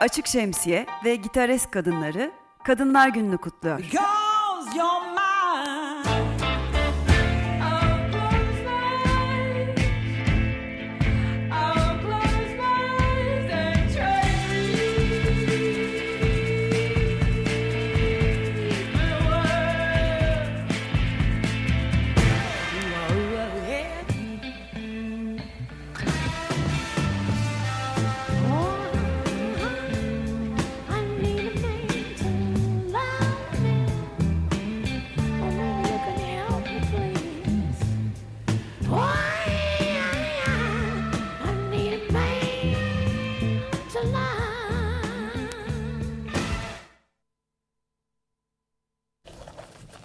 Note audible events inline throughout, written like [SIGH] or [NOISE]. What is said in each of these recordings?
Açık Şemsiye ve Gitaresk Kadınları Kadınlar Günü'nü kutluyor.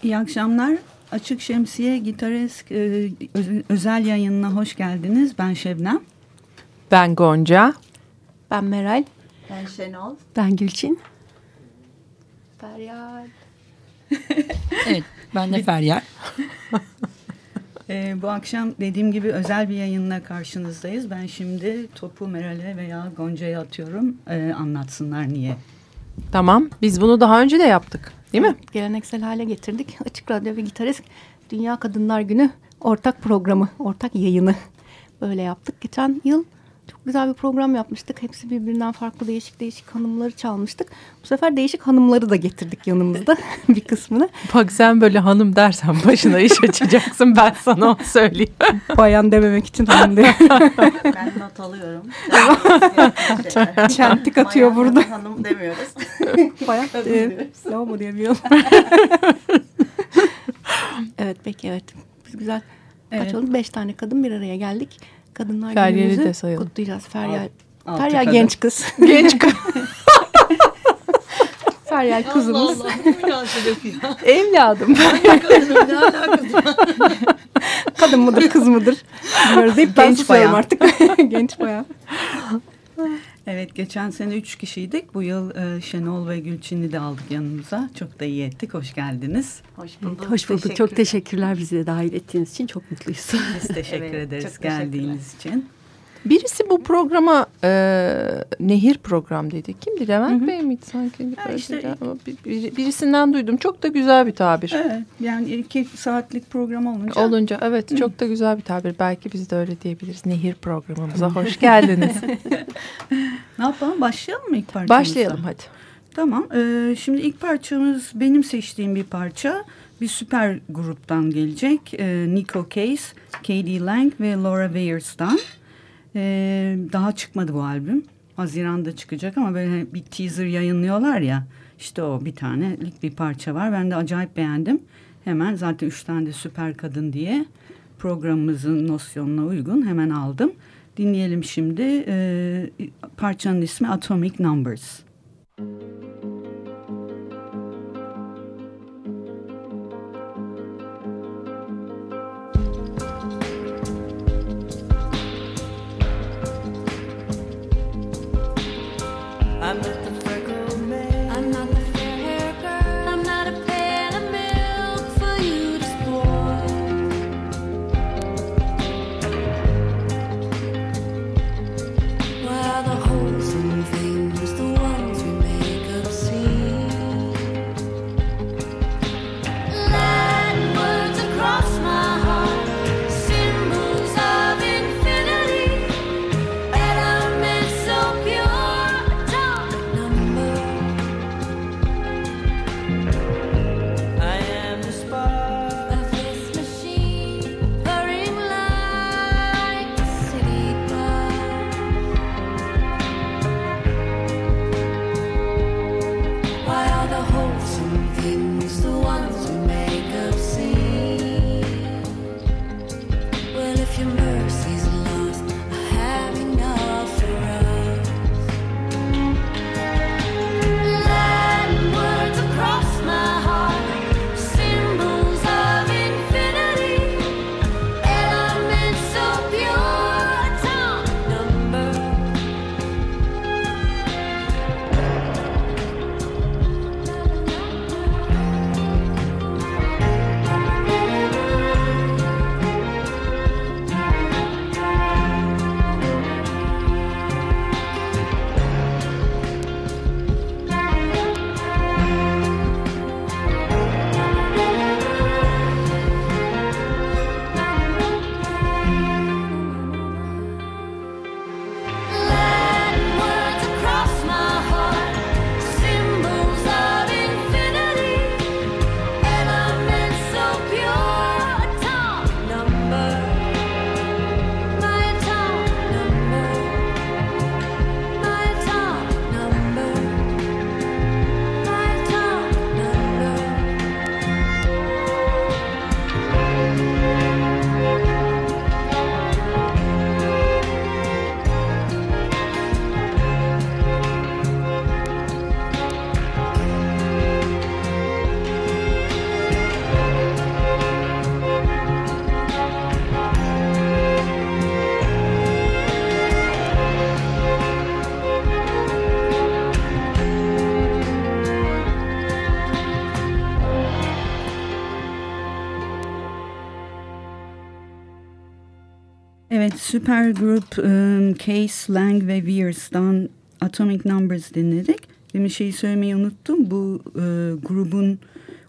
İyi akşamlar. Açık Şemsiye Gitaresk e, öz- özel yayınına hoş geldiniz. Ben Şebnem. Ben Gonca. Ben Meral. Ben Şenol. Ben Gülçin. Feryal. [LAUGHS] Evet ben de Feryal. [LAUGHS] E, bu akşam dediğim gibi özel bir yayınla karşınızdayız. Ben şimdi topu Meral'e veya Gonca'ya atıyorum. E, anlatsınlar niye. Tamam. Biz bunu daha önce de yaptık. Değil mi? Geleneksel hale getirdik. [LAUGHS] Açık Radyo ve Gitarist Dünya Kadınlar Günü ortak programı, ortak yayını böyle yaptık. Geçen yıl çok güzel bir program yapmıştık. Hepsi birbirinden farklı değişik değişik hanımları çalmıştık. Bu sefer değişik hanımları da getirdik yanımızda [LAUGHS] bir kısmını. Bak sen böyle hanım dersen başına iş açacaksın. Ben sana onu söyleyeyim. [LAUGHS] Bayan dememek için hanım diye. [LAUGHS] Ben not alıyorum. Çentik atıyor Bayan burada. Hanım demiyoruz. Bayan e, lavabo diyemiyorum. evet peki evet. Biz güzel kaç Evet. oldu? Beş tane kadın bir araya geldik. Kadınlar Feryal'i günümüzü de sayalım. kutlayacağız. Feryal, Altı Feryal kadın. genç kız. [LAUGHS] Genç kız. [LAUGHS] Feryal kızımız. Allah Allah. Ya. [LAUGHS] Evladım. Ne alakası? Kadın mıdır kız mıdır? Bilmiyoruz deyip ben Genç bayan. artık. genç bayan. Evet geçen sene üç kişiydik. Bu yıl e, Şenol ve Gülçin'i de aldık yanımıza. Çok da iyi ettik. Hoş geldiniz. Hoş bulduk. Hoş bulduk. Çok teşekkürler bizi de dahil ettiğiniz için. Çok mutluyuz. Biz teşekkür Evet, ederiz geldiğiniz için. Birisi bu programa e, nehir program dedi. Kimdi? Levent Hı hı. Bey miydi sanki? Ha, işte- Ama bir- bir- birisinden duydum. Çok da güzel bir tabir. Evet yani iki saatlik program olunca. Olunca evet çok da güzel bir tabir. Belki biz de öyle diyebiliriz. Nehir programımıza hoş geldiniz. [LAUGHS] Ne yapalım başlayalım mı ilk parçamızla? Başlayalım hadi. Tamam. e, şimdi ilk parçamız benim seçtiğim bir parça. Bir süper gruptan gelecek. E, Nico Case, Katie Lang ve Laura Weyers'tan. E, daha çıkmadı bu albüm. Haziran'da çıkacak ama böyle bir teaser yayınlıyorlar ya. İşte o bir tanelik bir parça var. Ben de acayip beğendim. Hemen zaten üç tane de süper kadın diye programımızın nosyonuna uygun hemen aldım. Dinleyelim şimdi. E, parçanın ismi Atomic Numbers. I'm not süper grup um, Case, Lang ve Weirs'dan Atomic Numbers dinledik. Demin şeyi söylemeyi unuttum. Bu e, grubun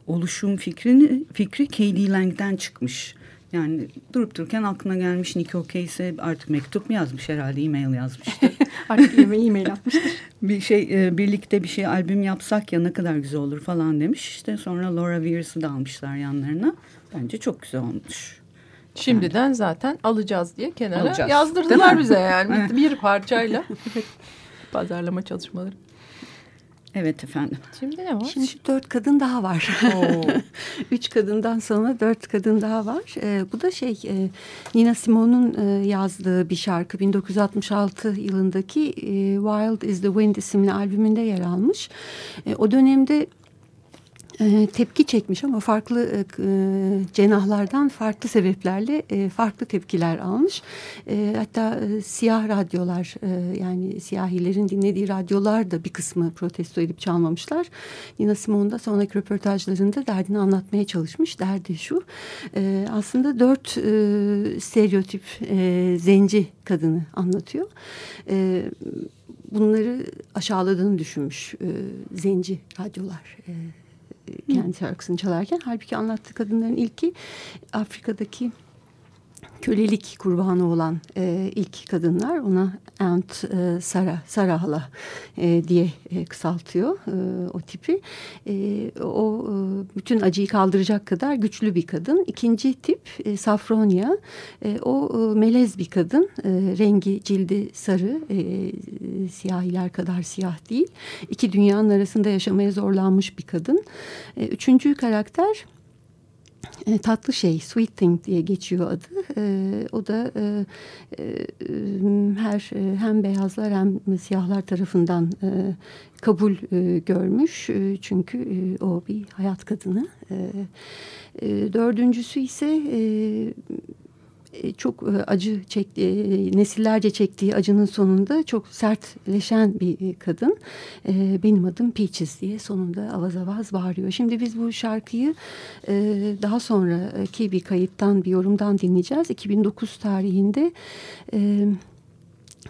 oluşum fikrini fikri K.D. Lang'den çıkmış. Yani durup dururken aklına gelmiş Nico Case'e artık mektup mu yazmış herhalde e-mail yazmıştır. [LAUGHS] Artık e-mail atmıştır. [LAUGHS] bir şey e, birlikte bir şey albüm yapsak ya ne kadar güzel olur falan demiş. İşte sonra Laura Weirs'ı da almışlar yanlarına. Bence çok güzel olmuş. Şimdiden zaten alacağız diye kenara Alacağız. Yazdırdılar bize yani Evet. bir, bir parçayla. [LAUGHS] Pazarlama çalışmaları. Evet efendim. Şimdi ne var? Şimdi dört kadın daha var. Oo. [LAUGHS] Üç kadından sonra dört kadın daha var. Ee, bu da şey e, Nina Simone'un e, yazdığı bir şarkı. 1966 yılındaki e, Wild is the Wind isimli albümünde yer almış. E, o dönemde e, tepki çekmiş ama farklı e, e, cenahlardan farklı sebeplerle e, farklı tepkiler almış. E, hatta e, siyah radyolar e, yani siyahilerin dinlediği radyolar da bir kısmı protesto edip çalmamışlar. Nina Simone da sonraki röportajlarında derdini anlatmaya çalışmış. Derdi şu e, aslında dört e, stereotip e, zenci kadını anlatıyor. E, bunları aşağıladığını düşünmüş e, zenci radyolar. E, kendi şarkısını çalarken. Halbuki anlattığı kadınların ilki Afrika'daki kölelik kurbanı olan e, ilk kadınlar ona Aunt e, Sara, Sara hala e, diye e, kısaltıyor e, o tipi. E, o e, bütün acıyı kaldıracak kadar güçlü bir kadın. İkinci tip e, Safronia. E, o e, melez bir kadın. E, rengi cildi sarı. E, e, siyahiler kadar siyah değil. İki dünyanın arasında yaşamaya zorlanmış bir kadın. E, üçüncü karakter tatlı şey sweet thing diye geçiyor adı. E, o da e, e, her e, hem beyazlar hem siyahlar tarafından e, kabul e, görmüş. E, çünkü e, o bir hayat kadını. E, e, dördüncüsü ise e, e, çok e, acı çekti, e, nesillerce çektiği acının sonunda çok sertleşen bir e, kadın. E, Benim adım Peaches diye sonunda avaz avaz bağırıyor. Şimdi biz bu şarkıyı e, daha sonraki bir kayıttan, bir yorumdan dinleyeceğiz. 2009 tarihinde...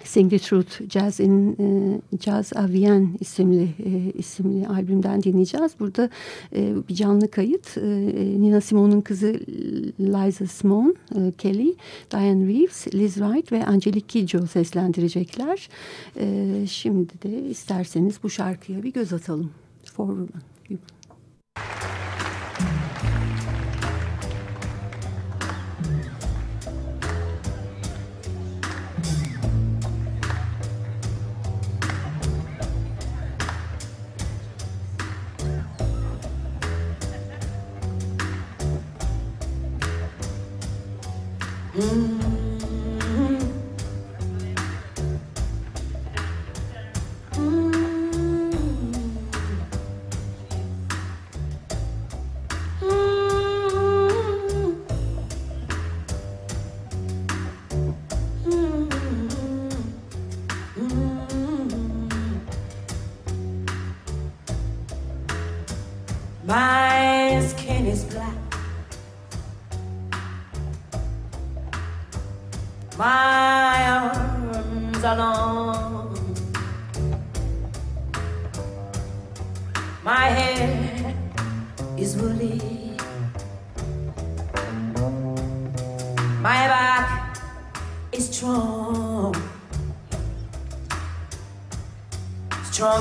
E, Sing Truth Jazz in e, Jazz Avien isimli e, isimli albümden dinleyeceğiz. Burada e, bir canlı kayıt. E, Nina Simone'un kızı Liza Simone, e, Kelly, Diane Reeves, Liz Wright ve Angelique Kidjo seslendirecekler. E, şimdi de isterseniz bu şarkıya bir göz atalım. For Women. Mm.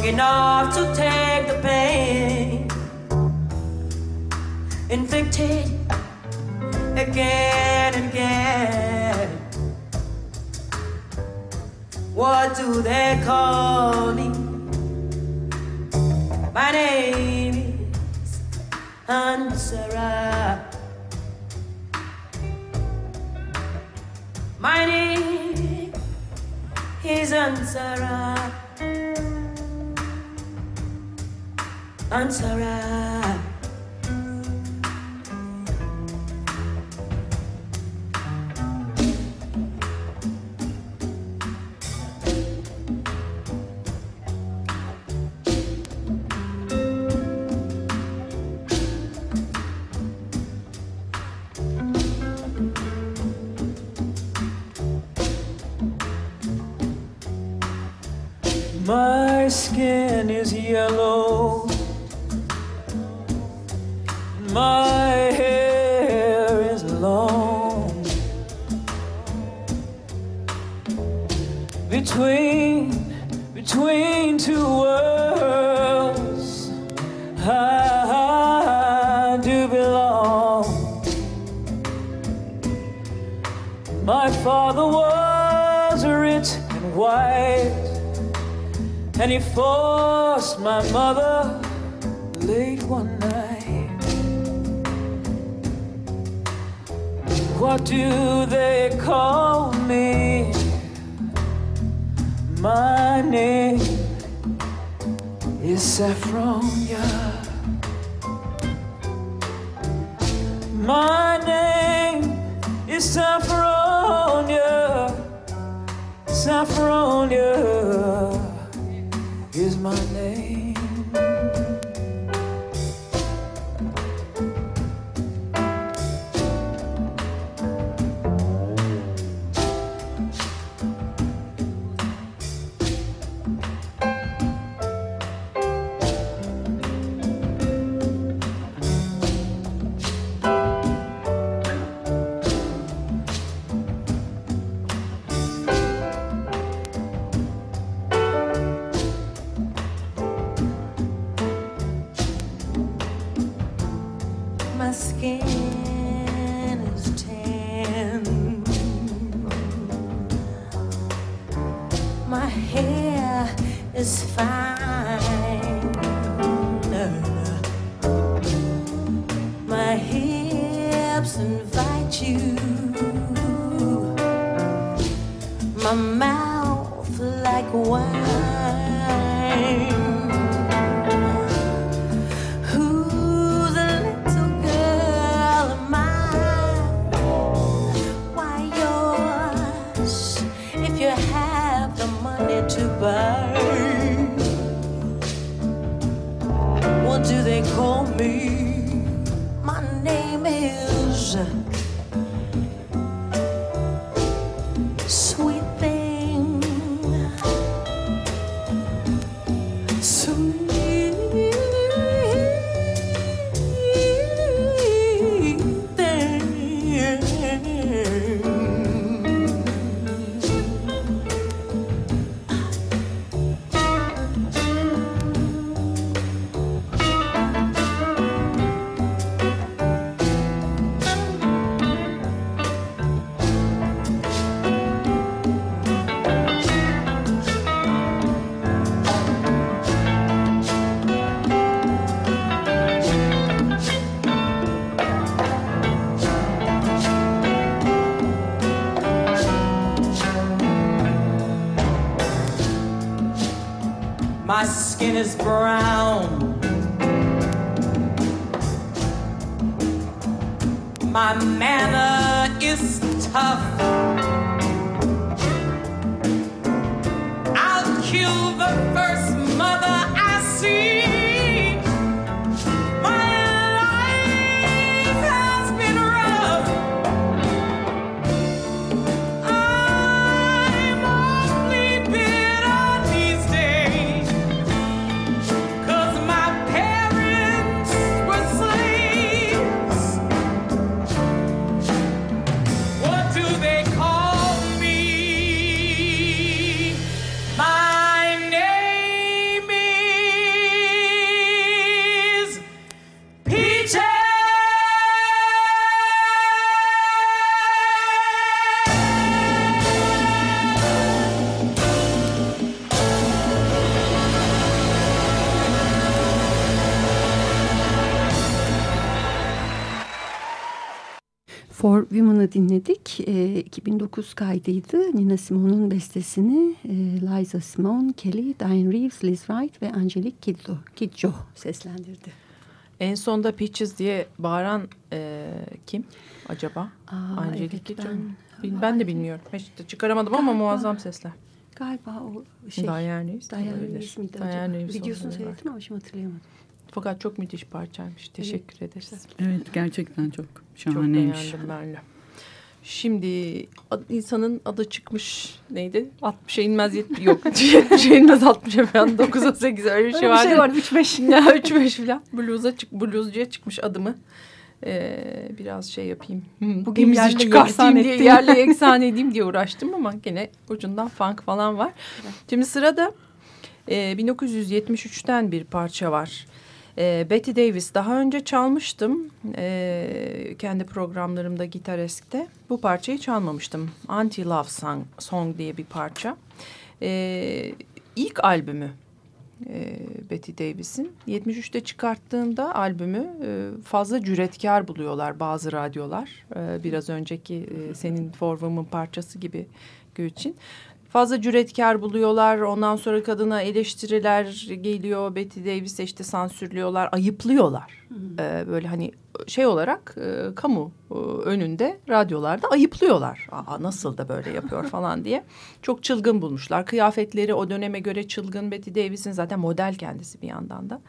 Enough to take My skin is yellow. My hair is long. Between, between two and he forced my mother late one night. What do they call me? My name is Saffronia. My name is Saffronia. Saffronia skin is Women'ı dinledik. E, 2009 kaydıydı. Nina Simone'un bestesini e, Liza Simone, Kelly, Diane Reeves, Liz Wright ve Angelique Kidjo, Kidjo seslendirdi. En sonda Peaches diye bağıran e, kim acaba? Aa, Angelique evet, Kidjo ben- ben de bilmiyorum. Hiç de çıkaramadım ama Galiba. muazzam sesler. Galiba o şey. Diane Reeves Diane. Reeves miydi Diane acaba? Reeves Videosunu seyrettim ama şimdi hatırlayamadım. Fakat çok müthiş parçaymış. Teşekkür ederiz. Evet gerçekten çok Çok şahaneymiş. beğendim ben de. Şimdi insanın adı çıkmış neydi? 60'a inmez yet yok. 70'e [LAUGHS] inmez 60'a falan 9'a 8 öyle bir şey Öyle bir şey var 3-5. [LAUGHS] Ya 3-5 falan bluza çık bluescuya çıkmış adımı. Ee, biraz şey yapayım. Hmm, Bugün yerle çıkartayım diye ettin. yerle eksan edeyim diye uğraştım ama gene ucundan funk falan var. Şimdi sırada e, 1973'ten bir parça var. E, Betty Davis daha önce çalmıştım e, kendi programlarımda Gitaresk'te. Bu parçayı çalmamıştım. Anti Love Song, Song diye bir parça. E, ilk albümü e, Betty Davis'in 73'te çıkarttığında albümü e, fazla cüretkar buluyorlar bazı radyolar. E, biraz önceki e, senin For Woman parçası gibi Gülçin. Fazla cüretkar buluyorlar. Ondan sonra kadına eleştiriler geliyor. Betty Davis'e işte sansürlüyorlar, ayıplıyorlar. E, böyle hani şey olarak e, kamu e, önünde radyolarda ayıplıyorlar. Aa, nasıl da böyle yapıyor [LAUGHS] falan diye. Çok çılgın bulmuşlar. Kıyafetleri o döneme göre çılgın. Betty Davis'in zaten model kendisi bir yandan da.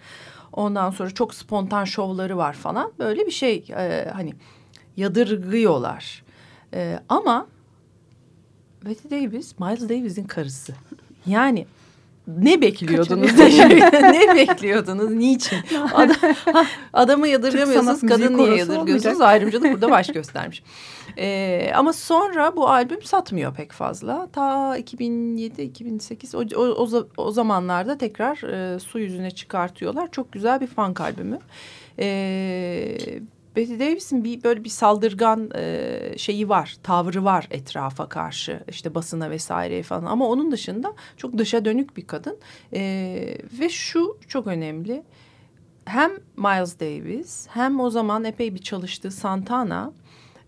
Ondan sonra çok spontan şovları var falan. Böyle bir şey e, hani yadırgıyorlar. E, ama Betty Davis, Miles Davis'in karısı. Yani ne bekliyordunuz? [LAUGHS] ne bekliyordunuz? Niçin? Adam, adamı yadırgamıyorsunuz, kadın niye yadırgıyorsunuz? Ayrımcılık burada baş [LAUGHS] göstermiş. Ee, ama sonra bu albüm satmıyor pek fazla. Ta 2007-2008 o, o, o zamanlarda tekrar e, su yüzüne çıkartıyorlar. Çok güzel bir funk albümü. Ee, Betty Davis'in bir böyle bir saldırgan e, şeyi var, tavrı var etrafa karşı, işte basına vesaireye falan. Ama onun dışında çok dışa dönük bir kadın E, ve şu çok önemli. Hem Miles Davis hem o zaman epey bir çalıştığı Santana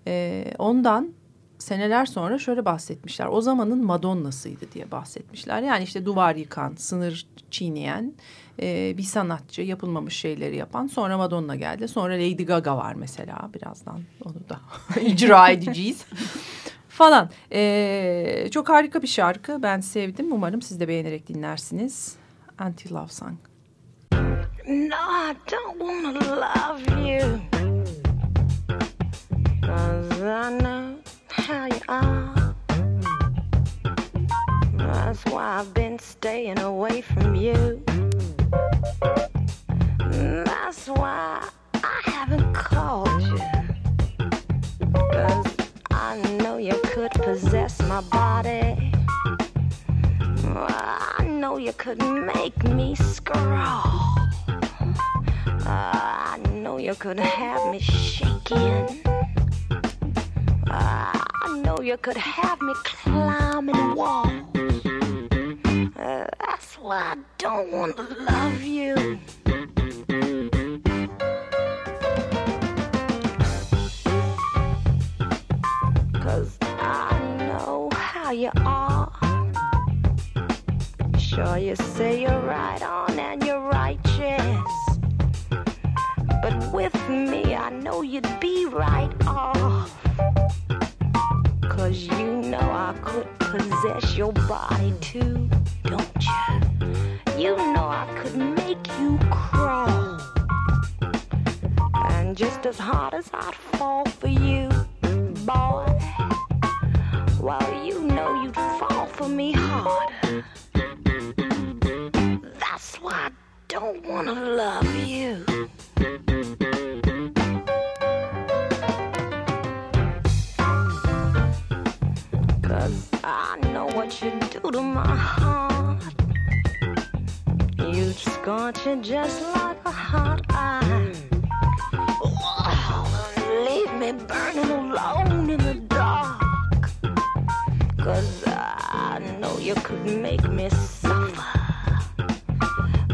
e, ondan seneler sonra şöyle bahsetmişler. O zamanın Madonna'sıydı diye bahsetmişler. Yani işte duvar yıkan, sınır çiğneyen e, bir sanatçı, yapılmamış şeyleri yapan. Sonra Madonna geldi. Sonra Lady Gaga var mesela. Birazdan onu da [LAUGHS] icra edeceğiz. Falan. E, çok harika bir şarkı. Ben sevdim. Umarım siz de beğenerek dinlersiniz. Anti Love Song. No, I don't wanna love you. Cause I know how you are. That's why I've been staying away from you. That's why I haven't called you. Cause I know you could possess my body. I know you could make me scrawl. I know you could have me shaking. I know you could have me climbing walls. Uh, that's why I don't want to love you. You say you're right on and you're righteous. But with me, I know you'd be right off. Cause you know I could possess your body too, don't you? You know I could make you crawl. And just as hard as I'd fall for you, boy, well, you know you'd fall for me harder. That's why I don't wanna love you. Cause I know what you do to my heart. You'd scorch it just like a hot iron. Leave me burning alone in the dark. Cause I know you could make me suffer.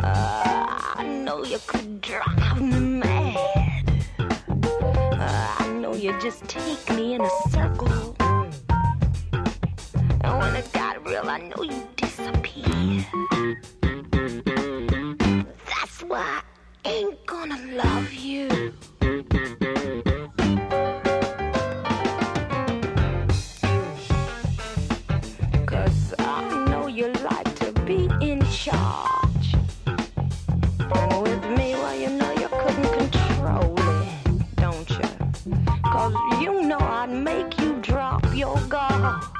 Uh, I know you could drive me mad. Uh, I know you just take me in a circle. And when it got real, I know you disappear. That's why I ain't gonna love you. Cause I know you like to be in charge. Cause you know I'd make you drop your guard.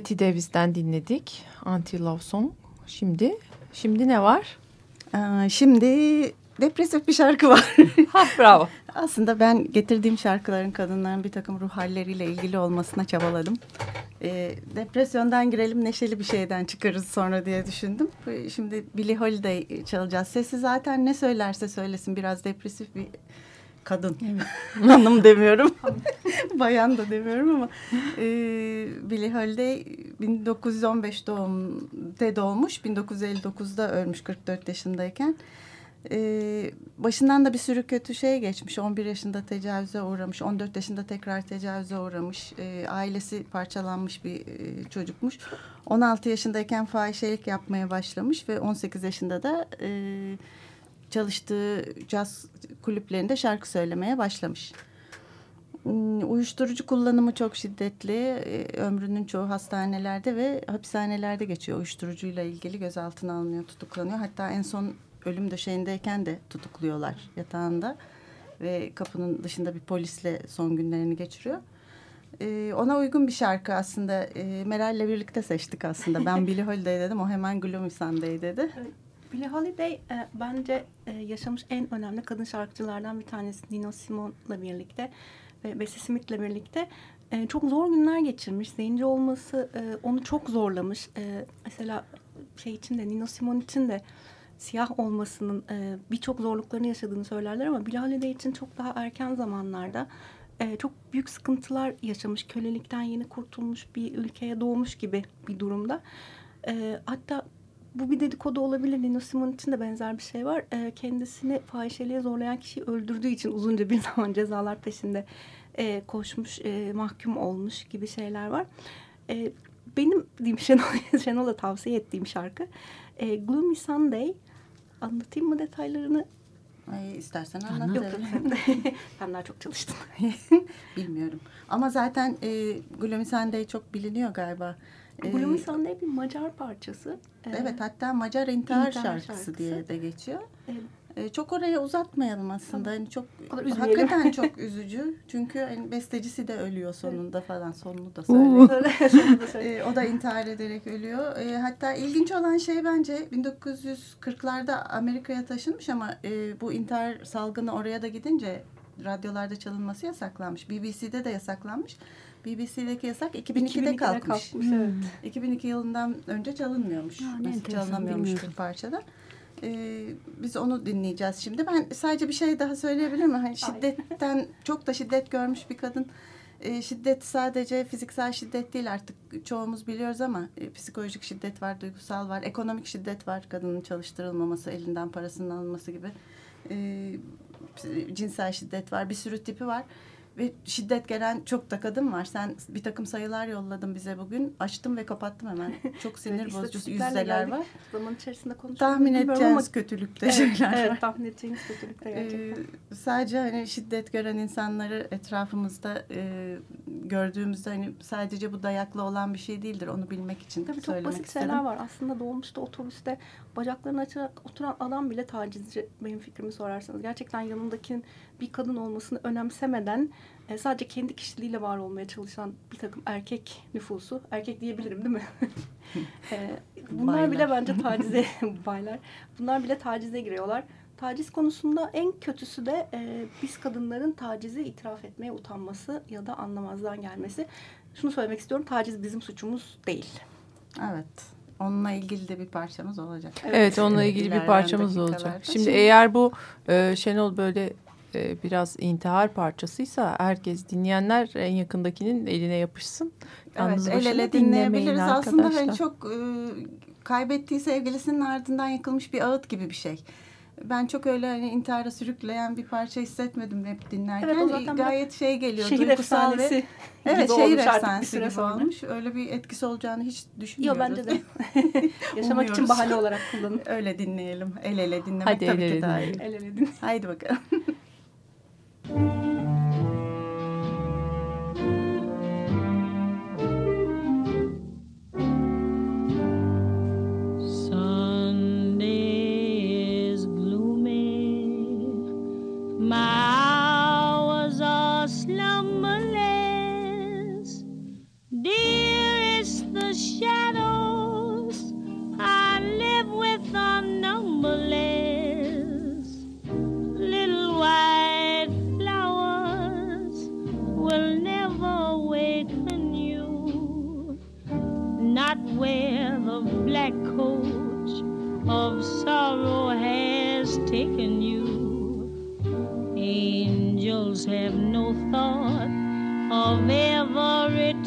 Betty Davis'ten dinledik. Anti Love Song. Şimdi şimdi ne var? Aa, Şimdi depresif bir şarkı var. [LAUGHS] Ha bravo. Aslında ben getirdiğim şarkıların kadınların bir takım ruh halleriyle ilgili olmasına çabaladım. Ee, depresyondan girelim neşeli bir şeyden çıkarız sonra diye düşündüm. Ee, Şimdi Billie Holiday çalacağız. Sesi zaten ne söylerse söylesin biraz depresif bir kadın. [LAUGHS] Hanım demiyorum. [LAUGHS] Bayan da demiyorum ama e, Billie Holiday 1915 doğumda doğmuş. 1959'da ölmüş 44 yaşındayken. Ee, başından da bir sürü kötü şey geçmiş. 11 yaşında tecavüze uğramış. 14 yaşında tekrar tecavüze uğramış. Ee, ailesi parçalanmış bir e, çocukmuş. 16 yaşındayken fahişelik yapmaya başlamış ve 18 yaşında da e, çalıştığı caz kulüplerinde şarkı söylemeye başlamış. Hmm, Uyuşturucu kullanımı çok şiddetli. Ee, Ömrünün çoğu hastanelerde ve hapishanelerde geçiyor. Uyuşturucuyla ilgili gözaltına alınıyor, tutuklanıyor. Hatta en son ölüm döşeğindeyken de tutukluyorlar yatağında. Ve kapının dışında bir polisle son günlerini geçiriyor. Ee, ona uygun bir şarkı aslında. Ee, Meral'le birlikte seçtik aslında. Ben [LAUGHS] Billie Holiday dedim. O hemen Gloomy Sunday dedi. Billie Holiday e, bence e, yaşamış en önemli kadın şarkıcılardan bir tanesi Nina Simone'la birlikte ve Bessie Smith'le birlikte e, çok zor günler geçirmiş. Zenci olması e, onu çok zorlamış. E, mesela şey için de Nina Simone için de siyah olmasının e, birçok zorluklarını yaşadığını söylerler ama Billie Holiday için çok daha erken zamanlarda e, çok büyük sıkıntılar yaşamış. Kölelikten yeni kurtulmuş bir ülkeye doğmuş gibi bir durumda. E, hatta bu bir dedikodu olabilir. Nina Simone için de benzer bir şey var. E, kendisini fahişeliğe zorlayan kişiyi öldürdüğü için uzunca bir [LAUGHS] zaman cezalar peşinde e, koşmuş, e, mahkum olmuş gibi şeyler var. E, benim diyeyim [LAUGHS] Şenol, Şenol'a tavsiye ettiğim şarkı e, Gloomy Sunday. Anlatayım mı detaylarını? Ay, istersen anlat. Yok, [LAUGHS] ben daha çok çalıştım. Bilmiyorum. Ama zaten e, Gloomy Sunday çok biliniyor galiba. E, Gloomy Sunday bir Macar parçası. E, Evet hatta Macar intihar, İntihar şarkısı, şarkısı. diye de geçiyor. e, E, çok oraya uzatmayalım aslında. Hani çok üzmeyelim. hakikaten [LAUGHS] çok üzücü. Çünkü hani bestecisi de ölüyor sonunda falan. Sonunu da söyleyeyim. [LAUGHS] Şunu da söyleyeyim. E, o da intihar ederek ölüyor. E, hatta ilginç olan şey bence 1940'larda Amerika'ya taşınmış ama e, bu intihar salgını oraya da gidince radyolarda çalınması yasaklanmış. BBC'de de yasaklanmış. BBC'deki yasak 2002'de, 2002'de kalkmış. kalkmış, evet. 2002 yılından önce çalınmıyormuş. Ya, ne Nasıl çalınamıyormuş bilmiyorum. bir parçada. Ee, biz onu dinleyeceğiz şimdi. Ben sadece bir şey daha söyleyebilir miyim? Hani şiddetten [LAUGHS] çok da şiddet görmüş bir kadın. Ee, şiddet sadece fiziksel şiddet değil artık çoğumuz biliyoruz ama e, psikolojik şiddet var, duygusal var, ekonomik şiddet var. Kadının çalıştırılmaması, elinden parasının alınması gibi. Ee, cinsel şiddet var, bir sürü tipi var. Ve şiddet gelen çok da kadın var. Sen bir takım sayılar yolladın bize bugün. Açtım ve kapattım hemen. [LAUGHS] Çok sinir bozucu yüzdeler var. Zaman içerisinde konuşalım. Tahmin edeceğiniz ama- kötülükte Evet, şeyler evet, var. tahmin edeceğiniz kötülükte gerçekten. Ee, sadece hani şiddet gören insanları etrafımızda e, gördüğümüzde hani sadece bu dayaklı olan bir şey değildir. Onu bilmek için Tabii çok basit şeyler var. Aslında dolmuşta, otobüste bacaklarını açarak oturan adam bile tacizci benim fikrimi sorarsanız. Gerçekten yanındakinin bir kadın olmasını önemsemeden e, sadece kendi kişiliğiyle var olmaya çalışan bir takım erkek nüfusu. Erkek diyebilirim değil mi? [LAUGHS] E, bunlar Baylar. bile bence tacize [LAUGHS] [LAUGHS] baylar. Bunlar bile tacize giriyorlar. Taciz konusunda en kötüsü de e, biz kadınların tacizi itiraf etmeye utanması ya da anlamazdan gelmesi. Şunu söylemek istiyorum. Taciz bizim suçumuz değil. Evet. Onunla ilgili de bir parçamız olacak. Evet onunla ilgili bir parçamız olacak. Şimdi eğer bu e, Şenol böyle e, biraz intihar parçasıysa herkes dinleyenler en yakındakinin eline yapışsın. Yalnız Evet, el ele dinleyebiliriz. Aslında hani çok e, kaybettiği sevgilisinin ardından yakılmış bir ağıt gibi bir şey. Ben çok öyle hani intihara sürükleyen bir parça hissetmedim hep dinlerken. Evet, Gayet şey geliyor. Şehir duygusal efsanesi ve, Evet olmuş şehir efsanesi süre gibi sonra. olmuş. Öyle bir etkisi olacağını hiç Yok düşünmüyoruz. bence de. [LAUGHS] Yaşamak için bahane olarak kullanın. Öyle dinleyelim. El ele dinlemek Hadi el tabii ele ki daha iyi. dinleyelim. El ele din. Haydi bakalım. [LAUGHS] Thank you. Black coach of sorrow has taken you. Angels have no thought of ever returning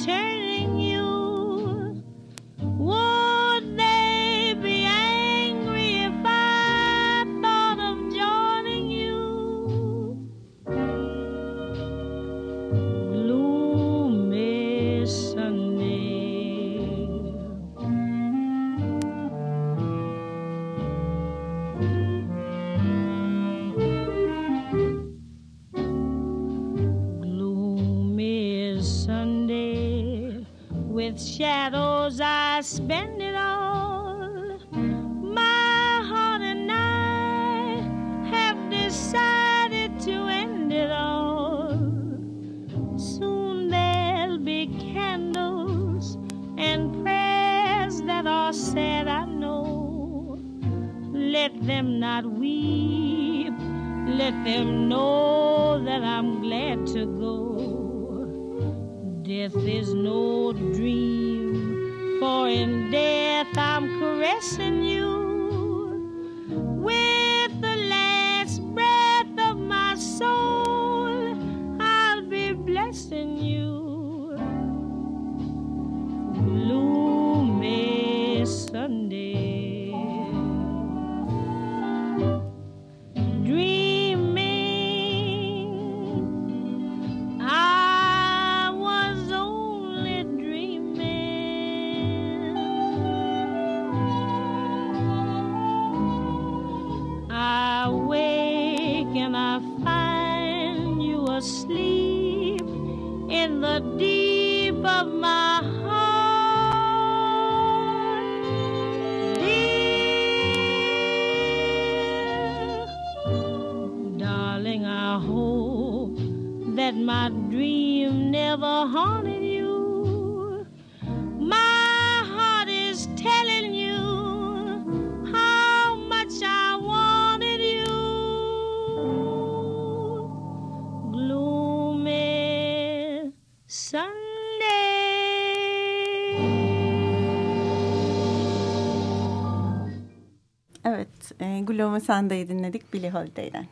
Evet. Gloomy Sunday'ı dinledik Billie Holiday'den.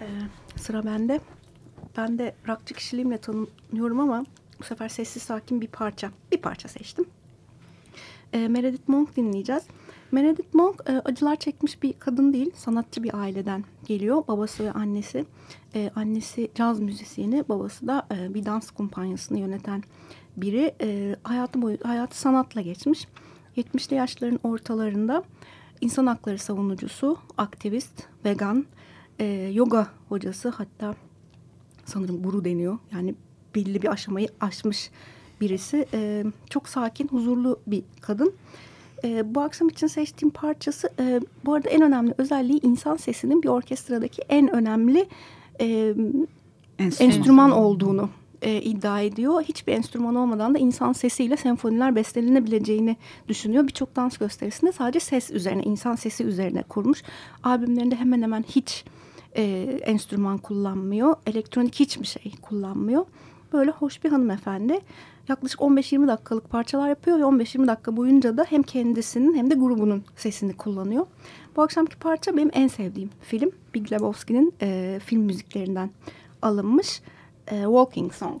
Ee, sıra bende. Ben de rockçı kişiliğimle tanınıyorum ama bu sefer sessiz sakin bir parça. Bir parça seçtim. Ee, Meredith Monk dinleyeceğiz. Meredith Monk e, acılar çekmiş bir kadın değil, sanatçı bir aileden geliyor. Babası ve annesi, e, annesi caz müzisyeni, babası da e, bir dans kumpanyasını yöneten biri. E, hayatı boyu hayatı sanatla geçmiş. 70'li yaşların ortalarında insan hakları savunucusu, aktivist, vegan, e, yoga hocası hatta sanırım guru deniyor. Yani belli bir aşamayı aşmış birisi. E, çok sakin, huzurlu bir kadın. E, bu akşam için seçtiğim parçası e, bu arada en önemli özelliği insan sesinin bir orkestradaki en önemli e, enstrüman olduğunu e, iddia ediyor. Hiçbir enstrüman olmadan da insan sesiyle senfoniler bestelenebileceğini düşünüyor. Birçok dans gösterisinde sadece ses üzerine, insan sesi üzerine kurmuş. Albümlerinde hemen hemen hiç e, enstrüman kullanmıyor. Elektronik hiçbir şey kullanmıyor. Böyle hoş bir hanımefendi. Yaklaşık 15-20 dakikalık parçalar yapıyor ve 15-20 dakika boyunca da hem kendisinin hem de grubunun sesini kullanıyor. Bu akşamki parça benim en sevdiğim film. Big Lebowski'nin e, film müziklerinden alınmış e, Walking Song.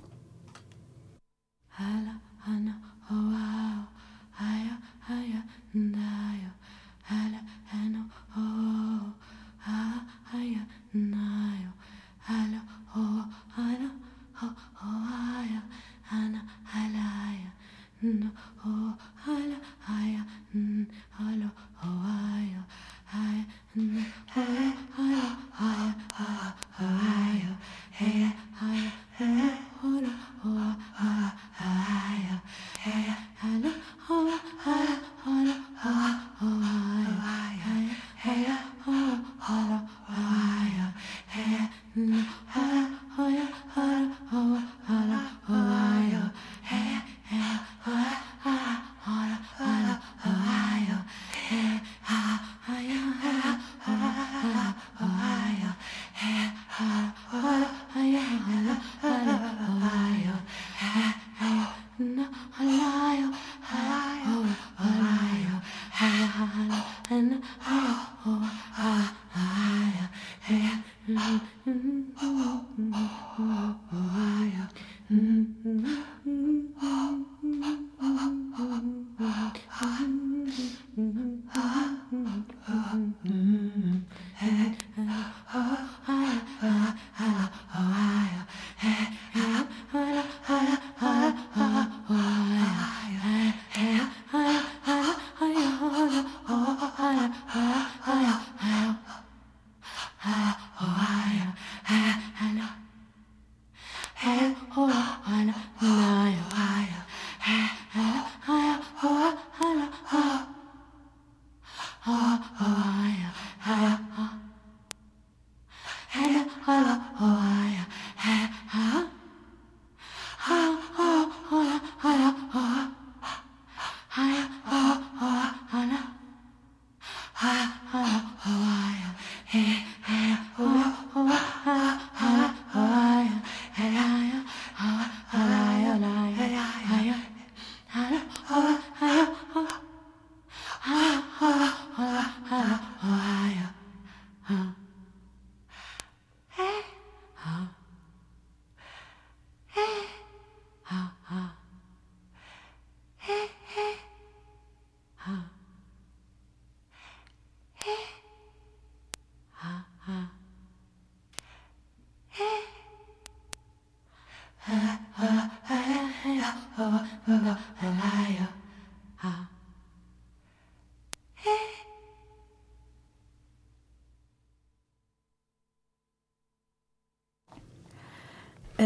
higher, higher, higher, higher, higher, higher, higher, higher,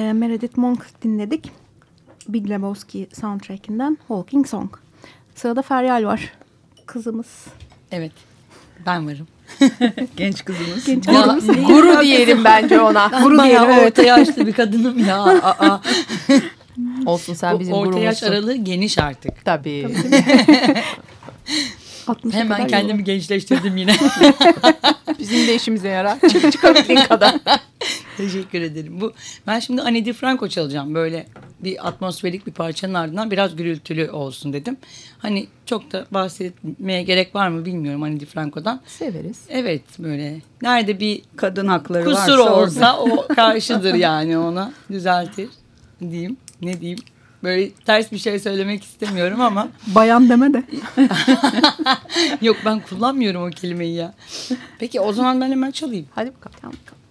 E, Meredith Monk dinledik. Big Lebowski soundtrackinden Walking Song. Sırada Feryal var. Kızımız. Evet. Ben varım. [LAUGHS] Genç kızımız. Genç Ya, kızımız. Guru diyelim bence ona. Guru bayağı diyelim. Evet. orta yaşlı bir kadınım ya. [LAUGHS] Aa, [LAUGHS] Olsun sen Bu bizim orta yaş aralığı geniş artık. Tabii. 60'a Hemen kendimi yolu. gençleştirdim yine. Bizim de işimize yarar. Çık çıkabildiğin kadar. Teşekkür ederim. Bu ben şimdi Annie DiFranco çalacağım. Böyle bir atmosferik bir parçanın ardından biraz gürültülü olsun dedim. Hani çok da bahsetmeye gerek var mı bilmiyorum Annie DiFranco'dan. Severiz. Evet böyle nerede bir Kadın hakları kusur varsa olsa o karşıdır yani ona düzeltir diyeyim. Ne diyeyim? Böyle ters bir şey söylemek istemiyorum ama. Bayan deme de. [LAUGHS] Yok ben kullanmıyorum o kelimeyi ya. Peki o zaman ben hemen çalayım. Hadi bakalım. Tamam, bakalım.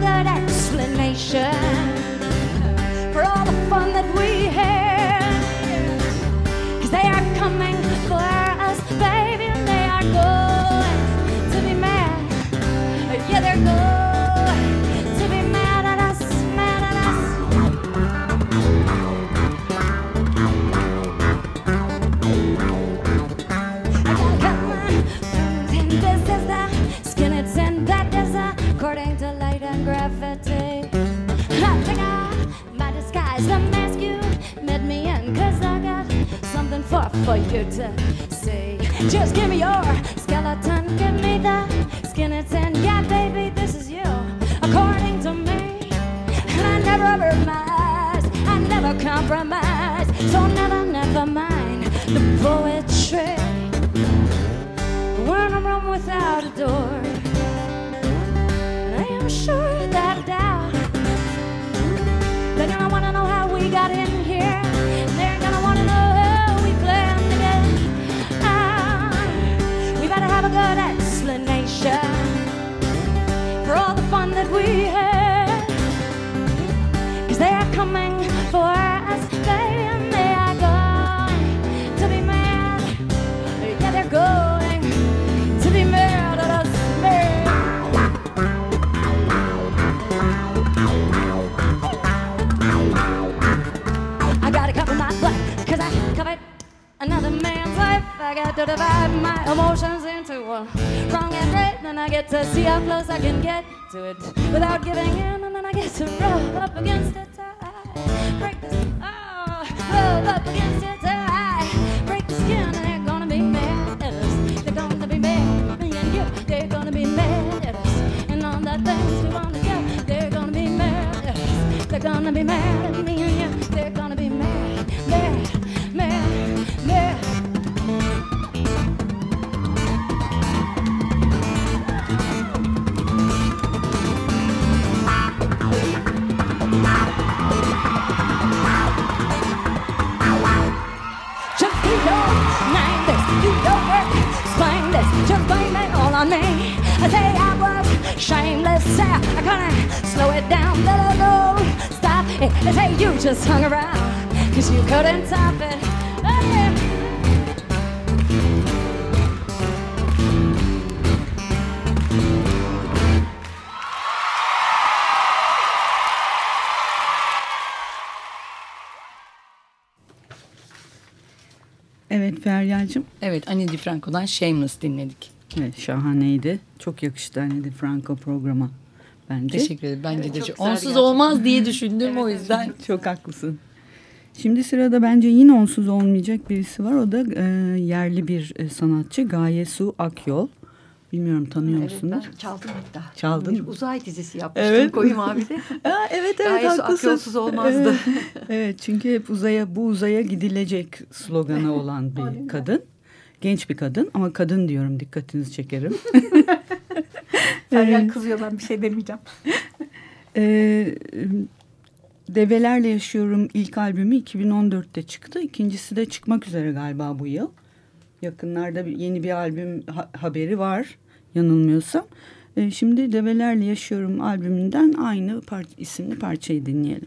another explanation. For, you to see. Just give me your skeleton, give me the skin it's in. Yeah, baby, this is you, according to me. And I never compromise, I never compromise. So never, never mind the poetry. In a room without a door. We had. Cause they are coming for us, baby, and they are going to be mad. Yeah, they're going to be mad at us, mad. I gotta cover my butt, cause I covered another man's life. I got to divide my emotions into one wrong and right, and I get to see how close I can get to it without giving in, and then I get to rub up against it. I break this, oh, rub up against it. I break the skin, and they're gonna be mad at us. They're gonna be mad at me and you. They're gonna be mad at us, and all the things we want to do. They're gonna be mad. They're gonna be mad shameless, say I couldn't slow it down, let alone stop it. I say you just hung around, cause you couldn't top it. Oh, yeah. Evet Feryal'cığım. Evet Annie DiFranco'dan Shameless dinledik. Evet, şahaneydi. Çok yakıştı Anne de Franco programa bence. Teşekkür ederim. Bence de çok çok- güzel onsuz gerçekten. olmaz diye düşündüm o yüzden. [LAUGHS] Çok haklısın. Şimdi sırada bence yine onsuz olmayacak birisi var. O da e, yerli bir e, sanatçı Gaye Su Akyol. Bilmiyorum tanıyor Evet, musunuz? ben çaldım hatta. Çaldın Bir mı? uzay dizisi yapmıştım Evet. Koyum [LAUGHS] abi de. Aa, evet evet Gaye su haklısın. akyolsuz olmazdı. Evet. [LAUGHS] evet çünkü hep uzaya bu uzaya gidilecek sloganı olan bir kadın. Genç bir kadın ama kadın diyorum dikkatinizi çekerim. [LAUGHS] Feryal kızıyor ben bir şey demeyeceğim. Ee, Develerle Yaşıyorum ilk albümü 2014'te çıktı. İkincisi de çıkmak üzere galiba bu yıl. Yakınlarda yeni bir albüm ha- haberi var yanılmıyorsam. Ee, şimdi Develerle Yaşıyorum albümünden aynı par isimli parçayı dinleyelim.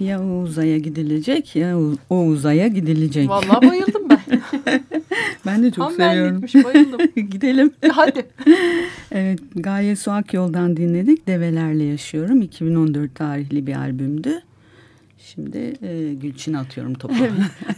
Evet ya o uzaya gidilecek ya o, uzaya gidilecek. Vallahi bayıldım ben. [LAUGHS] ben de çok Tam seviyorum. benlikmiş bayıldım. [LAUGHS] Gidelim. Hadi. [LAUGHS] Evet Gaye Su Akyol'dan dinledik. Develerle Yaşıyorum. 2014 tarihli bir albümdü. Şimdi e, Gülçin'e atıyorum topu. Evet.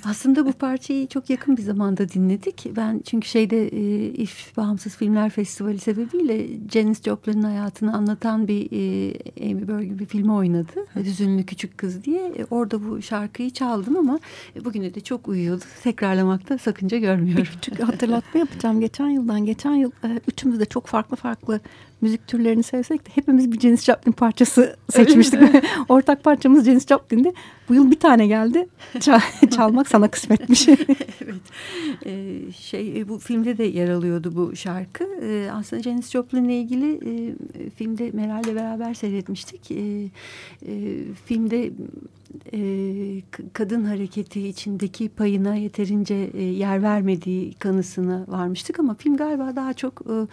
Aslında bu parçayı çok yakın bir zamanda dinledik. Ben çünkü şeyde e, İF Bağımsız Filmler Festivali sebebiyle Janis Joplin'in hayatını anlatan bir e, Amy Berg bir filmi oynadı. Hüzünlü Küçük Kız diye. E, orada bu şarkıyı çaldım ama e, bugüne de çok uyuyordu. Tekrarlamakta sakınca görmüyorum. Küçük hatırlatma yapacağım. Geçen yıldan geçen yıl e, üçümüz de çok farklı farklı müzik türlerini sevsek de hepimiz bir Janis Joplin parçası seçmiştik. [LAUGHS] Ortak parçamız Janis Joplin'di. Bu yıl bir tane geldi. Çal- [LAUGHS] çalmak sana kısmetmiş. [LAUGHS] evet. Ee, şey e, bu filmde de yer alıyordu bu şarkı. Ee, aslında Janis Joplin'le ilgili e, filmde Meral'le beraber seyretmiştik. Ee, e, filmde e, kadın hareketi içindeki payına yeterince e, yer vermediği kanısına varmıştık ama film galiba daha çok e,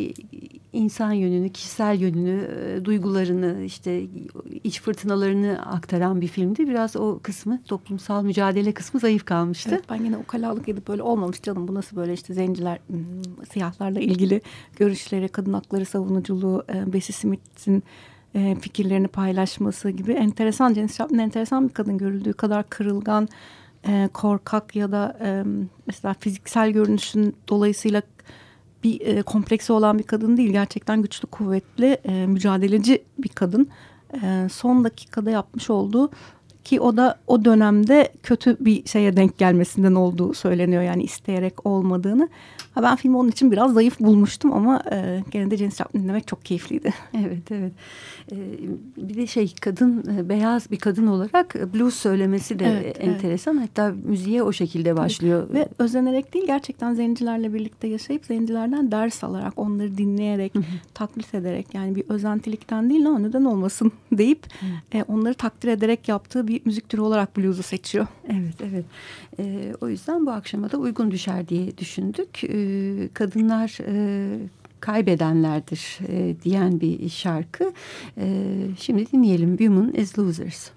e, insan yönünü, kişisel yönünü, e, duygularını, işte iç fırtınalarını aktaran bir filmdi. Biraz o kısmı, toplumsal mücadele kısmı zayıf kalmıştı. Evet, ben yine ukalalık edip böyle olmamış canım bu nasıl böyle işte zenciler hmm, siyahlarla ilgili görüşleri, kadın hakları savunuculuğu, e, Bessie Smith'in e, fikirlerini paylaşması gibi enteresan, Janis Joplin'in enteresan bir kadın görüldüğü kadar kırılgan, e, korkak ya da e, mesela fiziksel görünüşün dolayısıyla bir e, kompleksi olan bir kadın değil. Gerçekten güçlü, kuvvetli, e, mücadeleci bir kadın. E, son dakikada yapmış olduğu ki o da o dönemde kötü bir şeye denk gelmesinden olduğu söyleniyor. Yani isteyerek olmadığını. Ben filmi onun için biraz zayıf bulmuştum ama e, gene de Janis Joplin dinlemek çok keyifliydi. [LAUGHS] Evet evet. Ee, bir de şey kadın e, beyaz bir kadın olarak e, blues söylemesi de Evet, e, enteresan. Hatta müziğe o şekilde başlıyor. Ve özenerek değil gerçekten zencilerle birlikte yaşayıp zencilerden ders alarak onları dinleyerek taklit ederek yani bir özentilikten değil ama neden olmasın [LAUGHS] deyip e, onları takdir ederek yaptığı bir müzik türü olarak blues'u seçiyor. Evet evet. Ee, o yüzden bu akşama da uygun düşer diye düşündük. Kadınlar e, kaybedenlerdir e, diyen bir şarkı. Ee, şimdi dinleyelim Women as Losers.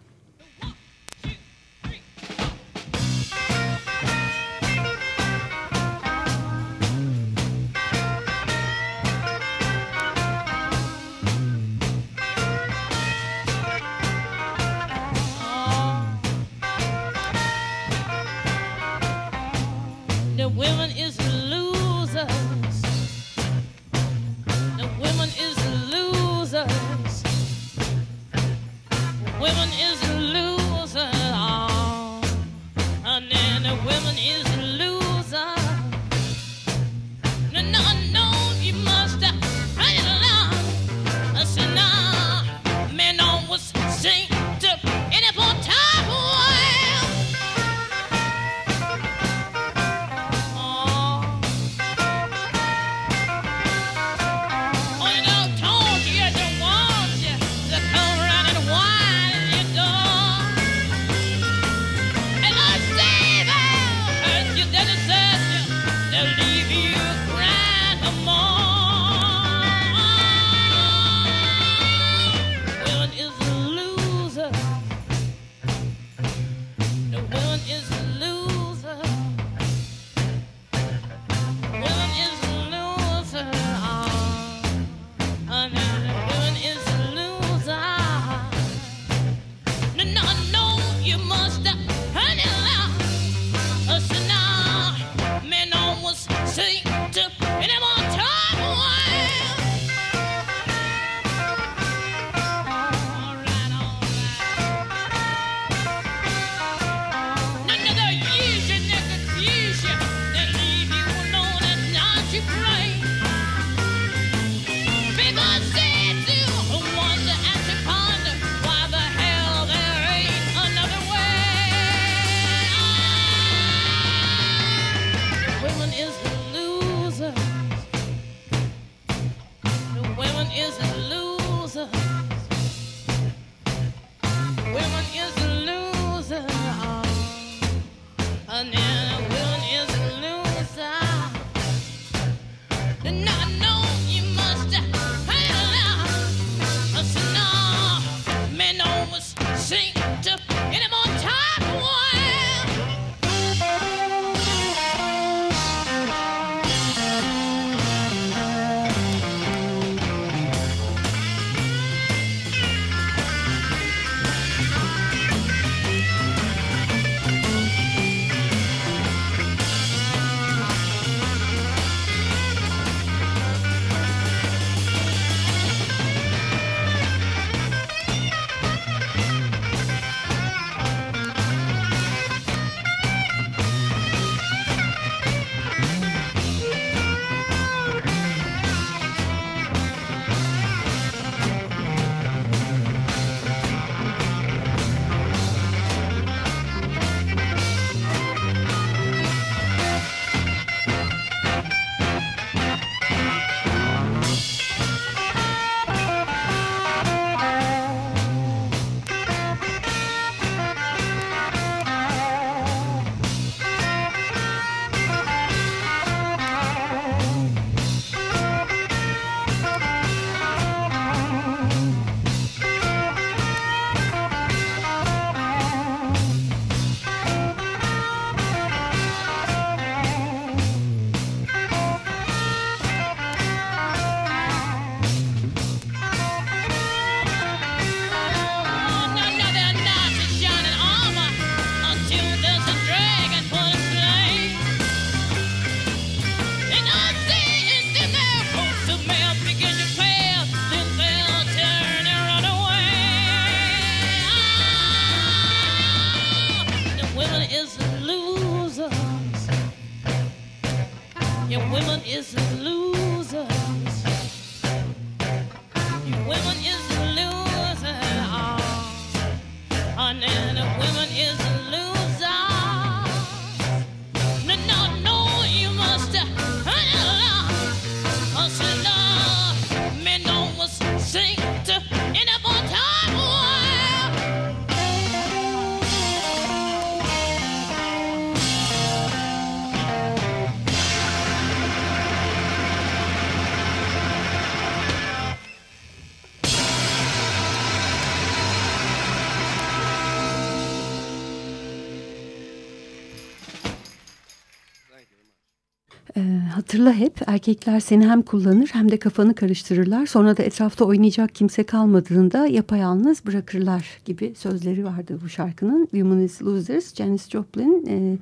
Hatırla hep erkekler seni hem kullanır hem de kafanı karıştırırlar. Sonra da etrafta oynayacak kimse kalmadığında yapayalnız bırakırlar gibi sözleri vardı bu şarkının. Women is Losers, Janis Joplin e,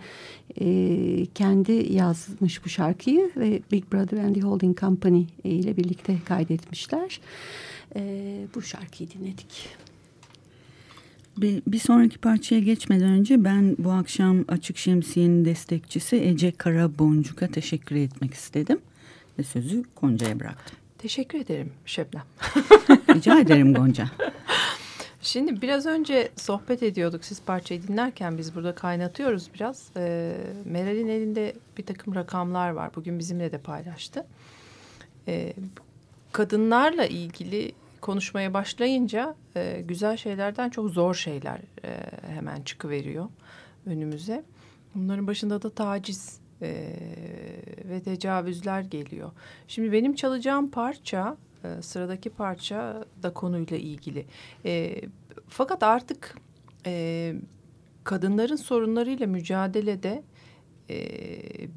e, kendi yazmış bu şarkıyı ve Big Brother and the Holding Company ile birlikte kaydetmişler. E, bu şarkıyı dinledik. Bir, bir sonraki parçaya geçmeden önce ben bu akşam Açık Şemsiye'nin destekçisi Ece Karaboncuk'a teşekkür etmek istedim. Ve sözü Gonca'ya bıraktım. Teşekkür ederim Şebnem. [LAUGHS] Rica ederim Gonca. Şimdi biraz önce sohbet ediyorduk siz parçayı dinlerken biz burada kaynatıyoruz biraz. Ee, Meral'in elinde bir takım rakamlar var. Bugün bizimle de paylaştı. Ee, kadınlarla ilgili konuşmaya başlayınca e, güzel şeylerden çok zor şeyler e, hemen çıkıveriyor önümüze. Bunların başında da taciz e, ve tecavüzler geliyor. Şimdi benim çalacağım parça e, sıradaki parça da konuyla ilgili. E, fakat artık e, kadınların sorunlarıyla mücadelede e,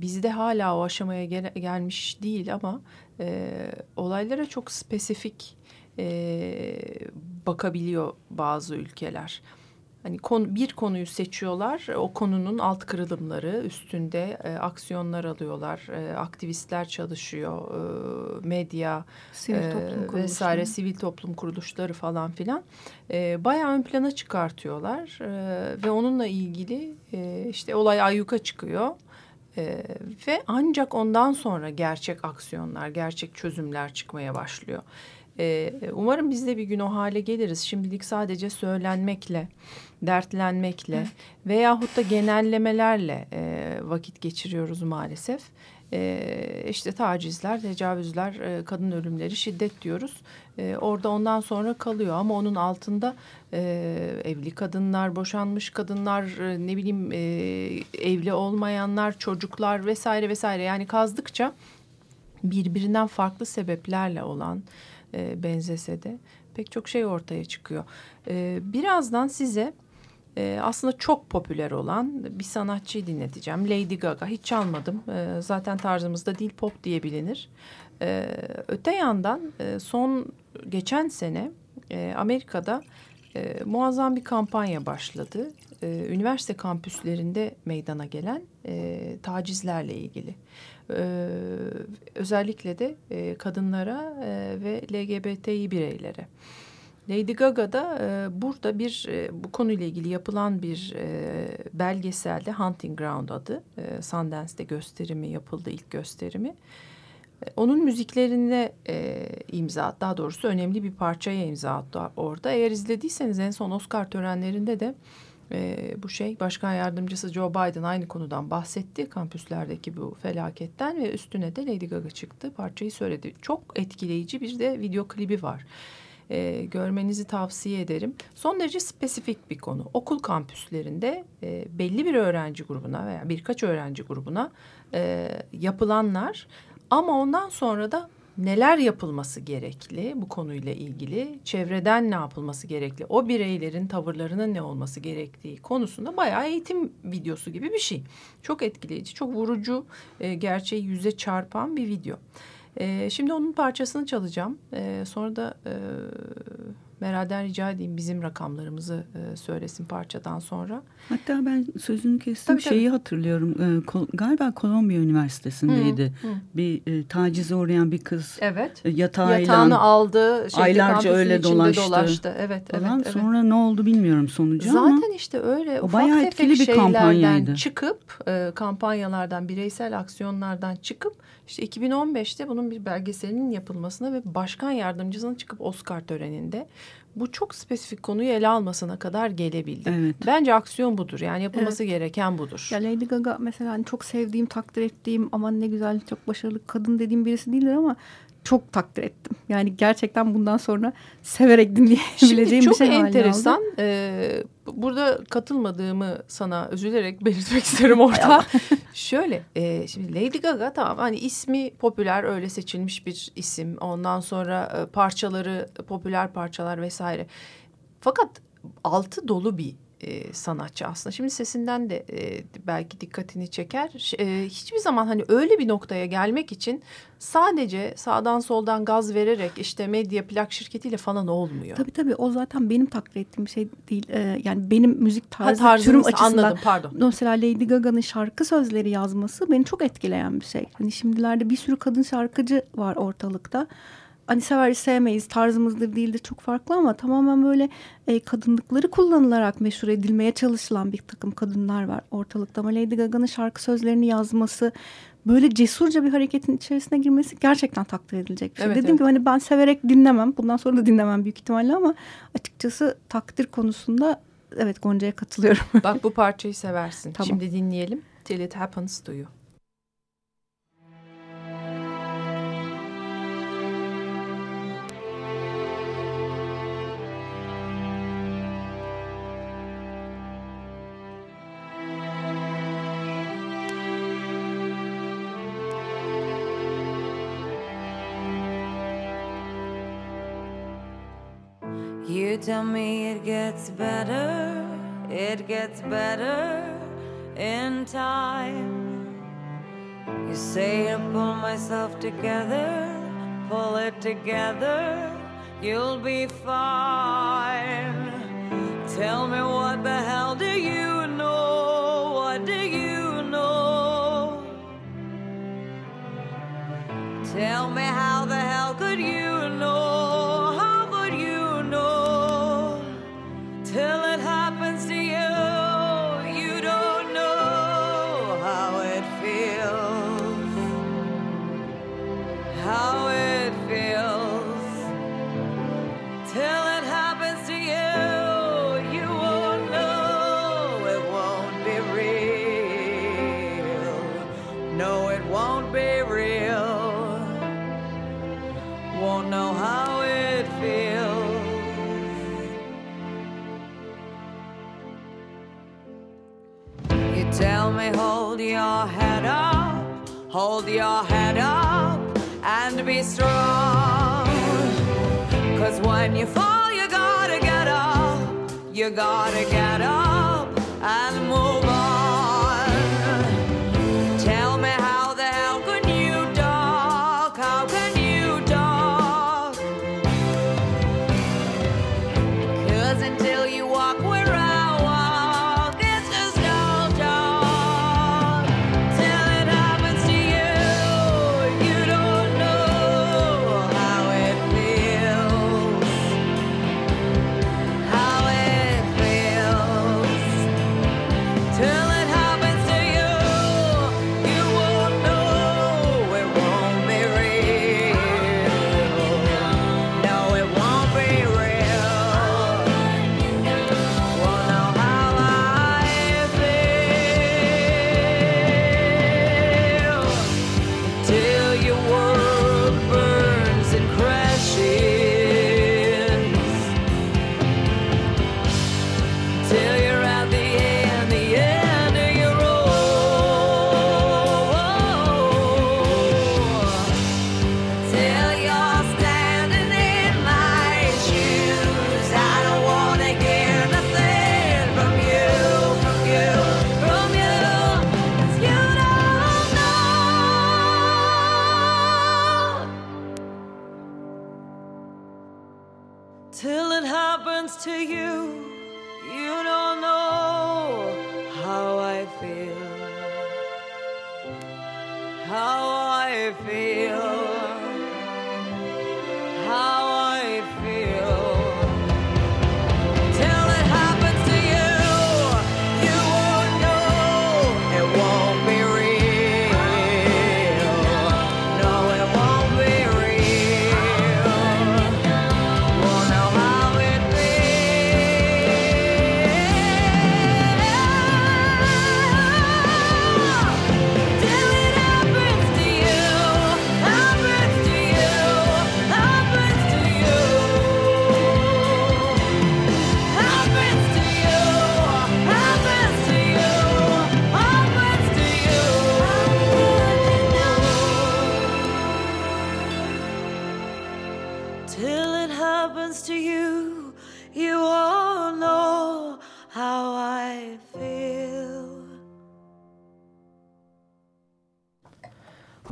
bizde hala o aşamaya gel- gelmiş değil ama e, olaylara çok spesifik e, bakabiliyor bazı ülkeler. Hani konu, bir konuyu seçiyorlar, o konunun alt kırılımları üstünde e, aksiyonlar alıyorlar, e, aktivistler çalışıyor, e, medya, Sivil e, vesaire, sivil toplum kuruluşları falan filan e, bayağı ön plana çıkartıyorlar e, ve onunla ilgili e, işte olay ayyuka çıkıyor. Ee, ve ancak ondan sonra gerçek aksiyonlar, gerçek çözümler çıkmaya başlıyor. Ee, umarım biz de bir gün o hale geliriz. Şimdilik sadece söylenmekle, dertlenmekle veyahut da genellemelerle e, vakit geçiriyoruz maalesef. E, işte tacizler, tecavüzler, e, kadın ölümleri, şiddet diyoruz. E, orada ondan sonra kalıyor ama onun altında e, evli kadınlar, boşanmış kadınlar, e, ne bileyim e, evli olmayanlar, çocuklar vesaire vesaire. Yani kazdıkça birbirinden farklı sebeplerle olan e, benzese de pek çok şey ortaya çıkıyor. E, birazdan size e, aslında çok popüler olan bir sanatçıyı dinleteceğim. Lady Gaga. Hiç çalmadım. E, zaten tarzımızda değil pop diye bilinir. E, öte yandan e, son geçen sene e, Amerika'da e, muazzam bir kampanya başladı. E, üniversite kampüslerinde meydana gelen e, tacizlerle ilgili. E, özellikle de e, kadınlara e, ve LGBTİ bireylere. Lady Gaga da e, burada bir e, bu konuyla ilgili yapılan bir belgeselde Hunting Ground adı. E, Sundance'de gösterimi yapıldı ilk gösterimi. Onun müziklerine e, imza daha doğrusu önemli bir parçaya imza attı orada. Eğer izlediyseniz en son Oscar törenlerinde de e, bu şey başkan yardımcısı Joe Biden aynı konudan bahsetti kampüslerdeki bu felaketten ve üstüne de Lady Gaga çıktı parçayı söyledi. Çok etkileyici bir de video klibi var. E, görmenizi tavsiye ederim. Son derece spesifik bir konu. Okul kampüslerinde e, belli bir öğrenci grubuna veya birkaç öğrenci grubuna e, yapılanlar ama ondan sonra da neler yapılması gerekli bu konuyla ilgili, çevreden ne yapılması gerekli, o bireylerin tavırlarının ne olması gerektiği konusunda bayağı eğitim videosu gibi bir şey. Çok etkileyici, çok vurucu, e, gerçeği yüze çarpan bir video. E, şimdi onun parçasını çalacağım. E, sonra da e, Meral'den rica edeyim bizim rakamlarımızı e, söylesin parçadan sonra. Hatta ben sözünü kestim Tabii, tabii. şeyi hatırlıyorum. Ee, Kol- galiba Kolombiya Üniversitesi'ndeydi. Hı, hı. Bir e, tacize uğrayan bir kız Evet. e, yatağıyla Yatağını aldı. şeyde, aylarca öyle dolaştı. dolaştı. Evet, falan. evet, evet. Sonra ne oldu bilmiyorum sonucu ama. Zaten işte öyle ufak bayağı tefek etkili bir şeylerden kampanyaydı. çıkıp e, kampanyalardan bireysel aksiyonlardan çıkıp işte 2015'te bunun bir belgeselinin yapılmasına ve başkan yardımcısının çıkıp Oscar töreninde bu çok spesifik konuyu ele almasına kadar gelebildi. Evet. Bence aksiyon budur. Yani yapılması gereken budur. Ya Lady Gaga mesela hani çok sevdiğim, takdir ettiğim aman ne güzel, çok başarılı kadın dediğim birisi değildir ama çok takdir ettim. Yani gerçekten bundan sonra severek dinleyebileceğim Şimdi bir çok şey haline enteresan. aldı. Ee, burada katılmadığımı sana üzülerek [LAUGHS] belirtmek isterim orada. [LAUGHS] Şöyle, e, şimdi Lady Gaga tamam hani ismi popüler öyle seçilmiş bir isim. Ondan sonra e, parçaları popüler parçalar vesaire. Fakat altı dolu bir e, sanatçı aslında. Şimdi sesinden de e, belki dikkatini çeker. E, hiçbir zaman hani öyle bir noktaya gelmek için sadece sağdan soldan gaz vererek işte medya plak şirketiyle falan olmuyor. Tabii tabii o zaten benim takdir ettiğim şey değil. Ee, yani benim müzik Ha, tarzı, tarzınız, türüm açısından. anladım, pardon. Mesela Lady Gaga'nın şarkı sözleri yazması beni çok etkileyen bir şey. Hani şimdilerde bir sürü kadın şarkıcı var ortalıkta. Hani severiz sevmeyiz tarzımızdır değildir çok farklı ama tamamen böyle e, kadınlıkları kullanılarak meşhur edilmeye çalışılan bir takım kadınlar var ortalıkta. Ama Lady Gaga'nın şarkı sözlerini yazması böyle cesurca bir hareketin içerisine girmesi gerçekten takdir edilecek bir şey. Evet, Dediğim evet. gibi hani ben severek dinlemem. Bundan sonra da dinlemem büyük ihtimalle ama açıkçası takdir konusunda evet Gonca'ya katılıyorum. Bak bu parçayı seversin. [LAUGHS] Tamam. Şimdi dinleyelim. Till it happens to you. Tell me it gets better, it gets better in time. You say I pull myself together, pull it together, you'll be fine. Tell me what the hell do you know? What do you know? Tell me how the hell could you hold your head up, and be strong. Cause when you fall, you gotta get up, you gotta get up and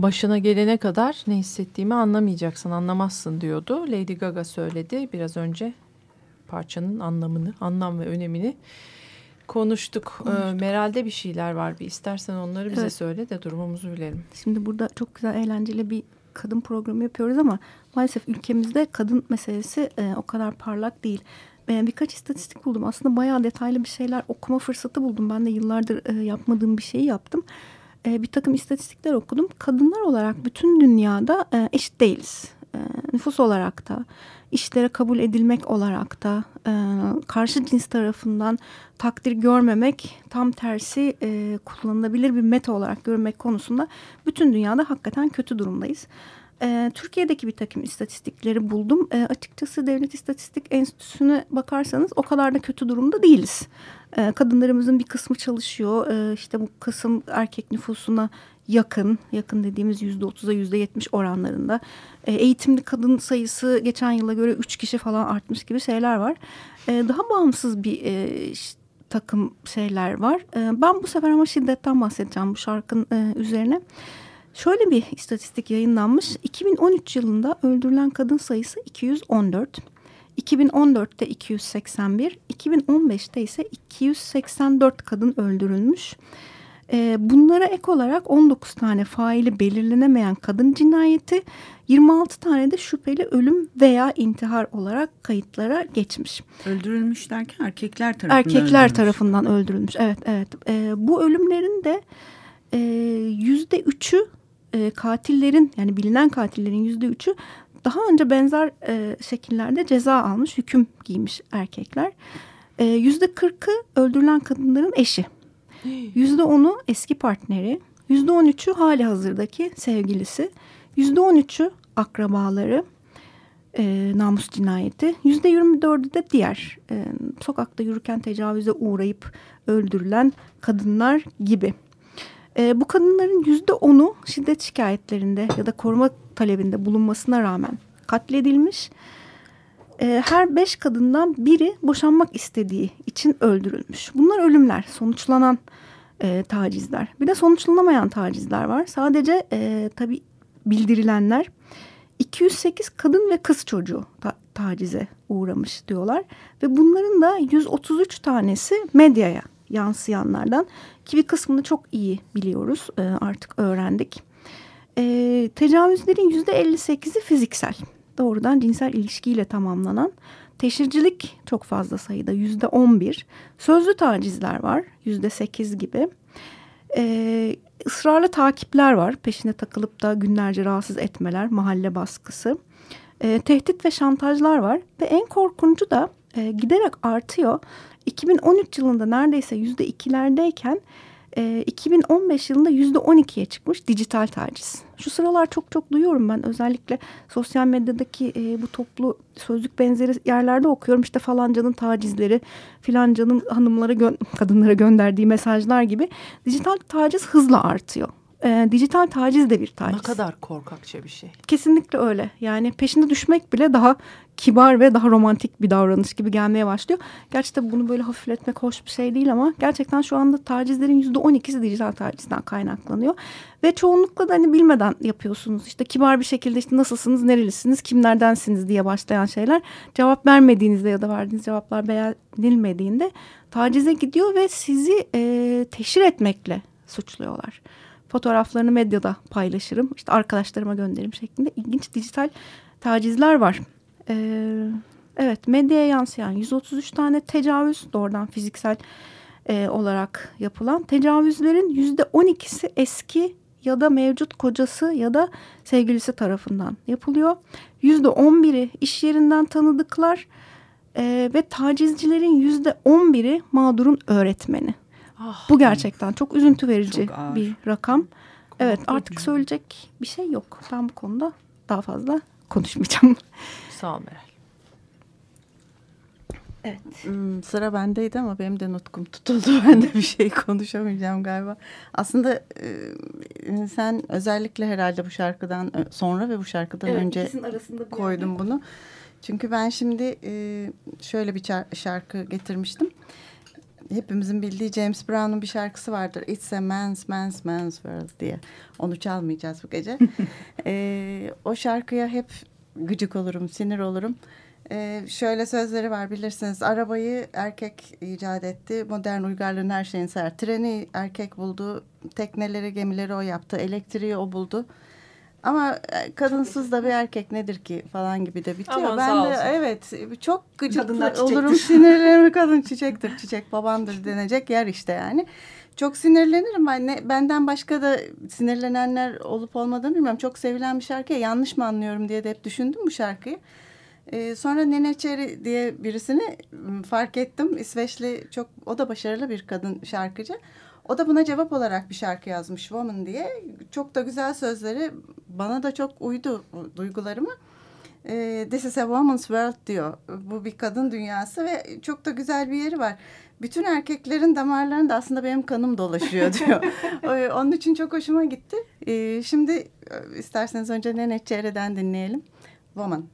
Başına gelene kadar ne hissettiğimi anlamayacaksın, anlamazsın diyordu. Lady Gaga söyledi biraz önce parçanın anlamını, anlam ve önemini konuştuk. Ee, Meral'de bir şeyler var. Bir istersen onları bize Evet. söyle de durumumuzu bilelim. Şimdi burada çok güzel eğlenceli bir kadın programı yapıyoruz ama maalesef ülkemizde kadın meselesi e, o kadar parlak değil. E, birkaç istatistik buldum. Aslında bayağı detaylı bir şeyler okuma fırsatı buldum. Ben de yıllardır e, yapmadığım bir şeyi yaptım. E, bir takım istatistikler okudum. Kadınlar olarak bütün dünyada e, eşit değiliz. E, nüfus olarak da, işlere kabul edilmek olarak da, e, karşı cins tarafından takdir görmemek, tam tersi e, kullanılabilir bir meta olarak görmek konusunda bütün dünyada hakikaten kötü durumdayız. E, Türkiye'deki bir takım istatistikleri buldum. E, açıkçası Devlet İstatistik Enstitüsü'ne bakarsanız o kadar da kötü durumda değiliz. E, kadınlarımızın bir kısmı çalışıyor. E, işte bu kısım erkek nüfusuna yakın, yakın dediğimiz yüzde otuza yüzde yetmiş oranlarında. E, eğitimli kadın sayısı geçen yıla göre üç kişi falan artmış gibi şeyler var. E, daha bağımsız bir e, ş- takım şeyler var. Ben bu sefer ama şiddetten bahsedeceğim bu şarkının e, üzerine. Şöyle bir istatistik yayınlanmış. 2013 yılında öldürülen kadın sayısı 214. 2014'te 281, 2015'te ise 284 kadın öldürülmüş. Ee, bunlara ek olarak 19 tane faili belirlenemeyen kadın cinayeti, 26 tane de şüpheli ölüm veya intihar olarak kayıtlara geçmiş. Öldürülmüş derken erkekler tarafından Erkekler öldürülmüş. tarafından öldürülmüş. Evet, evet. Ee, bu ölümlerin de e, yüzde üçü e, katillerin yani bilinen katillerin yüzde üçü daha önce benzer e, şekillerde ceza almış, hüküm giymiş erkekler. E, Yüzde kırkı öldürülen kadınların eşi. Yüzde onu eski partneri. Yüzde on üçü hali hazırdaki sevgilisi. Yüzde on üçü akrabaları e, namus cinayeti. Yüzde yirmi dördü de diğer e, sokakta yürürken tecavüze uğrayıp öldürülen kadınlar gibi. E, bu kadınların yüzde onu şiddet şikayetlerinde ya da koruma talebinde bulunmasına rağmen katledilmiş. E, her beş kadından biri boşanmak istediği için öldürülmüş. Bunlar ölümler, sonuçlanan e, tacizler. Bir de sonuçlanamayan tacizler var. Sadece e, tabii bildirilenler 208 kadın ve kız çocuğu ta- tacize uğramış diyorlar. Ve bunların da 133 tanesi medyaya yansıyanlardan ki bir kısmını çok iyi biliyoruz e, artık öğrendik. E, tecavüzlerin %58'i fiziksel doğrudan cinsel ilişkiyle tamamlanan teşhircilik çok fazla sayıda %11 sözlü tacizler var %8 gibi e, ısrarlı takipler var. Peşine takılıp da günlerce rahatsız etmeler, mahalle baskısı. E, tehdit ve şantajlar var. Ve en korkuncu da e, giderek artıyor. 2013 yılında neredeyse yüzde ikilerdeyken e, 2015 yılında yüzde 12'ye çıkmış dijital taciz. Şu sıralar çok çok duyuyorum ben özellikle sosyal medyadaki e, bu toplu sözlük benzeri yerlerde okuyorum. işte falancanın tacizleri, filancanın hanımlara gö- kadınlara gönderdiği mesajlar gibi dijital taciz hızla artıyor. E, dijital taciz de bir taciz. Ne kadar korkakça bir şey. Kesinlikle öyle. Yani peşinde düşmek bile daha kibar ve daha romantik bir davranış gibi gelmeye başlıyor. Gerçi de bunu böyle hafifletmek hoş bir şey değil ama gerçekten şu anda tacizlerin yüzde on ikisi dijital tacizden kaynaklanıyor. Ve çoğunlukla da hani bilmeden yapıyorsunuz. İşte kibar bir şekilde işte nasılsınız, nerelisiniz, kimlerdensiniz diye başlayan şeyler. Cevap vermediğinizde ya da verdiğiniz cevaplar beğenilmediğinde tacize gidiyor ve sizi e, teşhir etmekle suçluyorlar. Fotoğraflarını medyada paylaşırım, işte arkadaşlarıma gönderirim şeklinde ilginç dijital tacizler var. Ee, evet medyaya yansıyan 133 tane tecavüz doğrudan fiziksel e, olarak yapılan tecavüzlerin yüzde 12'si eski ya da mevcut kocası ya da sevgilisi tarafından yapılıyor. Yüzde 11'i iş yerinden tanıdıklar e, ve tacizcilerin yüzde 11'i mağdurun öğretmeni. Ah, Bu gerçekten çok üzüntü verici Çok ağır. bir rakam. Evet artık söyleyecek bir şey yok. Ben bu konuda daha fazla konuşmayacağım. [LAUGHS] Sağ ol Meral. Hmm, sıra bendeydi ama benim de nutkum tutuldu. [LAUGHS] Ben de bir şey konuşamayacağım galiba. Aslında e, sen özellikle herhalde bu şarkıdan sonra ve bu şarkıdan önce koydum bunu. Çünkü ben şimdi e, şöyle bir şarkı getirmiştim. Hepimizin bildiği James Brown'un bir şarkısı vardır. It's a man's man's man's world diye. Onu çalmayacağız bu gece. [LAUGHS] E, o şarkıya hep gıcık olurum, sinir olurum. Ee, şöyle sözleri var bilirsiniz. Arabayı erkek icat etti. Modern uygarlığın her şeyini sever. Treni erkek buldu. Tekneleri, gemileri o yaptı. Elektriği o buldu. Ama e, kadınsız da bir erkek nedir ki falan gibi de bitiyor. Aman ben de olsun. evet çok gıcık olurum. [LAUGHS] Sinirlerimi kadın çiçektir. Çiçek babandır denecek yer işte yani. Çok sinirlenirim ben. Ne, benden başka da sinirlenenler olup olmadığını bilmiyorum. Çok sevilen bir şarkı. ya, Yanlış mı anlıyorum diye de hep düşündüm bu şarkıyı. Ee, sonra Nene Cherry diye birisini fark ettim. İsveçli çok o da başarılı bir kadın şarkıcı. O da buna cevap olarak bir şarkı yazmış Woman diye. Çok da güzel sözleri bana da çok uydu duygularıma. Ee, This is a woman's world diyor. Bu bir kadın dünyası ve çok da güzel bir yeri var. Bütün erkeklerin damarlarında aslında benim kanım dolaşıyor [LAUGHS] diyor. Onun için çok hoşuma gitti. Ee, şimdi e, isterseniz önce Nene Cherry'den dinleyelim. Woman.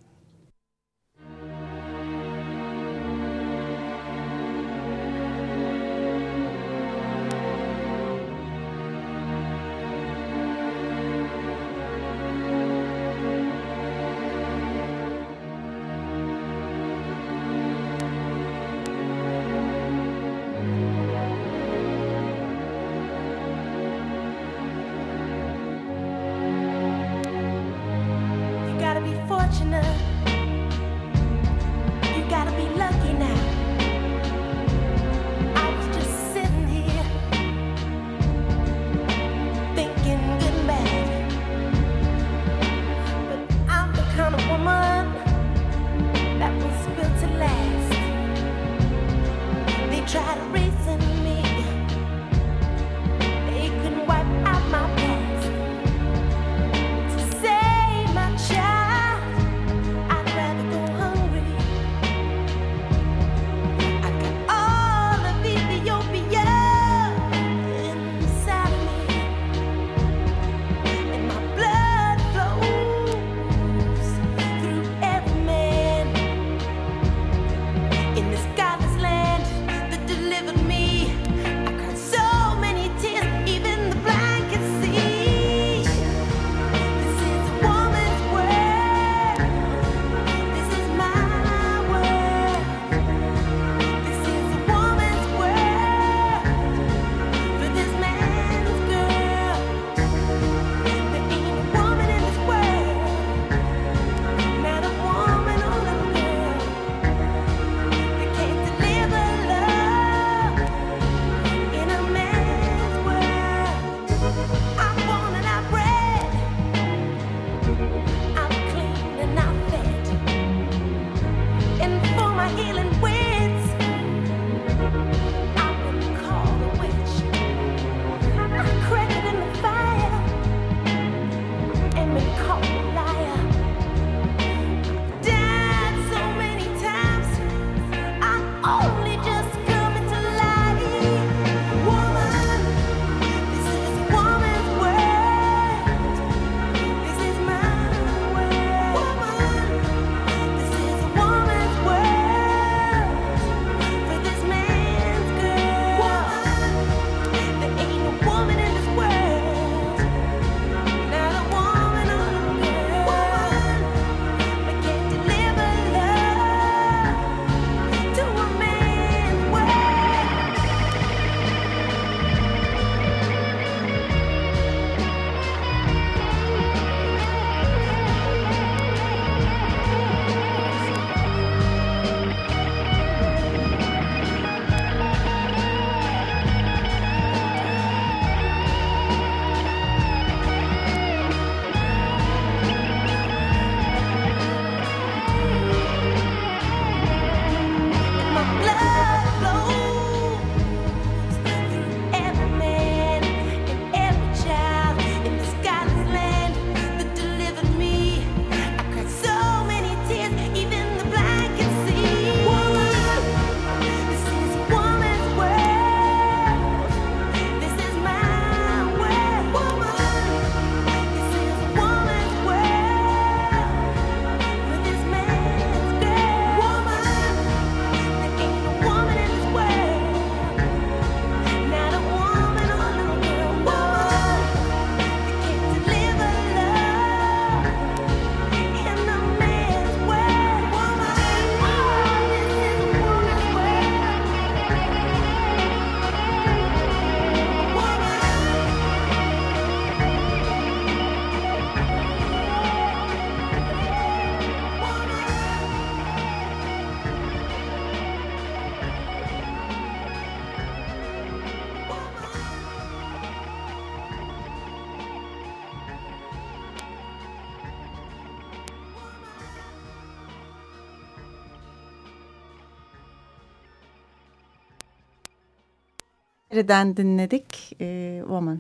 Reden dinledik. E, Woman.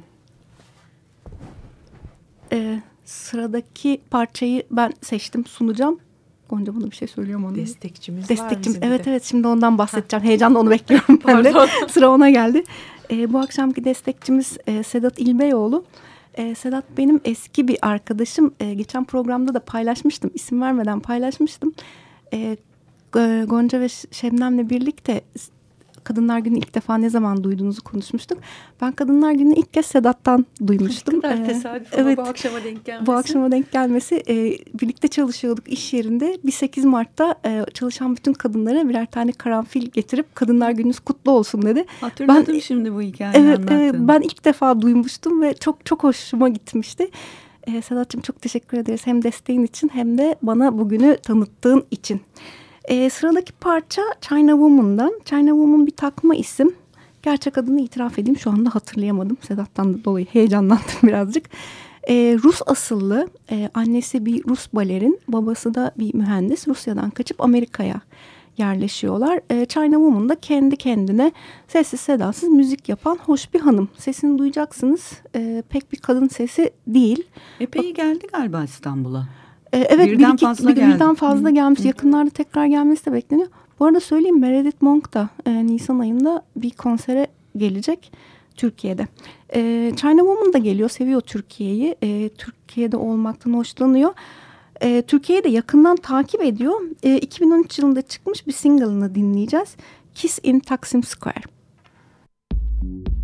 Ee, sıradaki parçayı ben seçtim sunacağım. Gonca bana bir şey söylüyor mu? Destekçimiz var Destekçim. bizim bir Evet de. evet şimdi ondan bahsedeceğim. Heyecanla onu bekliyorum ben de. [LAUGHS] Sıra ona geldi. Ee, bu akşamki destekçimiz e, Sedat İlbeyoğlu. E, Sedat benim eski bir arkadaşım. E, geçen programda da paylaşmıştım. İsim vermeden paylaşmıştım. E, Go- Gonca ve Şebnem'le birlikte Kadınlar Günü ilk defa ne zaman duyduğunuzu konuşmuştuk. Ben Kadınlar Günü ilk kez Sedat'tan duymuştum. kadar Ee, tesadüf ama bu akşama denk gelmesi. Bu akşama denk gelmesi. e, birlikte çalışıyorduk iş yerinde. Bir 8 Mart'ta e, çalışan bütün kadınlara birer tane karanfil getirip Kadınlar Gününüz kutlu olsun dedi. Hatırladım Ben- şimdi bu hikayeyi Evet, anlattın. evet ben ilk defa duymuştum ve çok çok hoşuma gitmişti. Ee, Sedat'cığım çok teşekkür ederiz hem desteğin için hem de bana bugünü tanıttığın için. Ee, sıradaki parça China Woman'dan. China Woman bir takma isim. Gerçek adını itiraf edeyim şu anda hatırlayamadım. Sedat'tan dolayı heyecanlandım [LAUGHS] birazcık. Ee, Rus asıllı, e, annesi bir Rus balerin, babası da bir mühendis. Rusya'dan kaçıp Amerika'ya yerleşiyorlar. E, China Woman da kendi kendine sessiz sedasız müzik yapan hoş bir hanım. Sesini duyacaksınız. E, pek bir kadın sesi değil. Epey geldi galiba İstanbul'a. E, evet Birden bir iki, fazla bir- geldi. birden fazla Hı. gelmiş. Hı. Yakınlarda tekrar gelmesi de bekleniyor. Bu arada söyleyeyim Meredith Monk da e, Nisan ayında bir konsere gelecek Türkiye'de. E, China Woman da geliyor. Seviyor Türkiye'yi. E, Türkiye'de olmaktan hoşlanıyor. E, Türkiye'yi de yakından takip ediyor. E, 2013 yılında çıkmış bir single'ını dinleyeceğiz. Kiss in Taksim Square. Kiss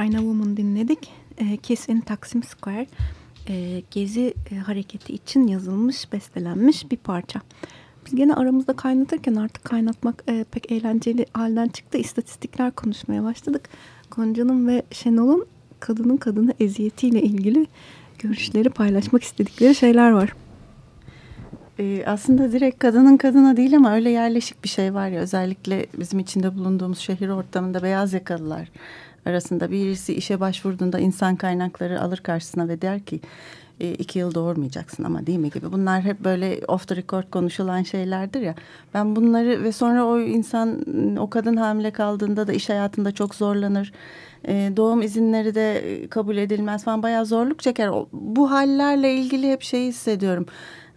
China Woman dinledik. E, Kiss in Taksim Square. E, gezi e, hareketi için yazılmış, bestelenmiş bir parça. Biz gene aramızda kaynatırken artık kaynatmak e, pek eğlenceli halden çıktı. İstatistikler konuşmaya başladık. Gonca'nın ve Şenol'un kadının kadını eziyetiyle ilgili görüşleri paylaşmak istedikleri şeyler var. Aslında direkt kadının kadına değil ama öyle yerleşik bir şey var ya özellikle bizim içinde bulunduğumuz şehir ortamında beyaz yakalılar arasında birisi işe başvurduğunda insan kaynakları alır karşısına ve der ki "E, iki yıl doğurmayacaksın ama değil mi gibi. Bunlar hep böyle off the record konuşulan şeylerdir ya. Ben bunları ve sonra o insan o kadın hamile kaldığında da iş hayatında çok zorlanır. E, doğum izinleri de e, kabul edilmez falan bayağı zorluk çeker. Bu hallerle ilgili hep şeyi hissediyorum.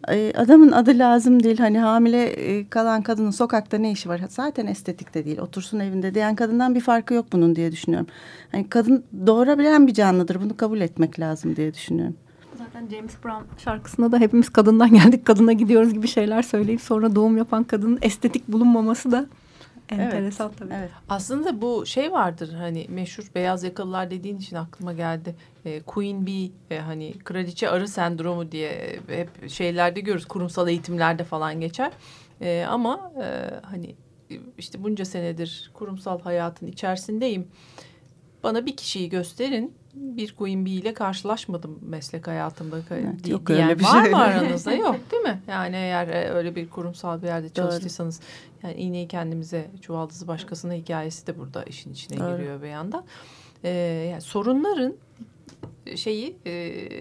E, Adamın adı lazım değil. Hani hamile e, kalan kadının sokakta ne işi var? Zaten estetikte değil. Otursun evinde diyen kadından bir farkı yok bunun diye düşünüyorum. Hani kadın doğurabilen bir canlıdır. Bunu kabul etmek lazım diye düşünüyorum. Zaten James Brown şarkısında da hepimiz kadından [LAUGHS] geldik kadına gidiyoruz gibi şeyler söyleyip sonra doğum yapan kadının estetik bulunmaması da enteresan tabii. Evet. Aslında bu şey vardır hani meşhur beyaz yakalılar dediğin için aklıma geldi. E, Queen Bee e, hani kraliçe arı sendromu diye hep şeylerde görürüz. Kurumsal eğitimlerde falan geçer. E, ama e, hani işte bunca senedir kurumsal hayatın içerisindeyim. Bana bir kişiyi gösterin. Bir Queen Bee ile karşılaşmadım meslek hayatımda. Evet, Di- yok diyen öyle bir var şey. mı aranızda? [LAUGHS] Yok değil mi? Yani eğer e, öyle bir kurumsal bir yerde çalıştıysanız yani iğneyi kendimize çuvaldızı başkasına hikayesi de burada işin içine Doğru. giriyor bir yandan. Ee, yani sorunların şeyi e,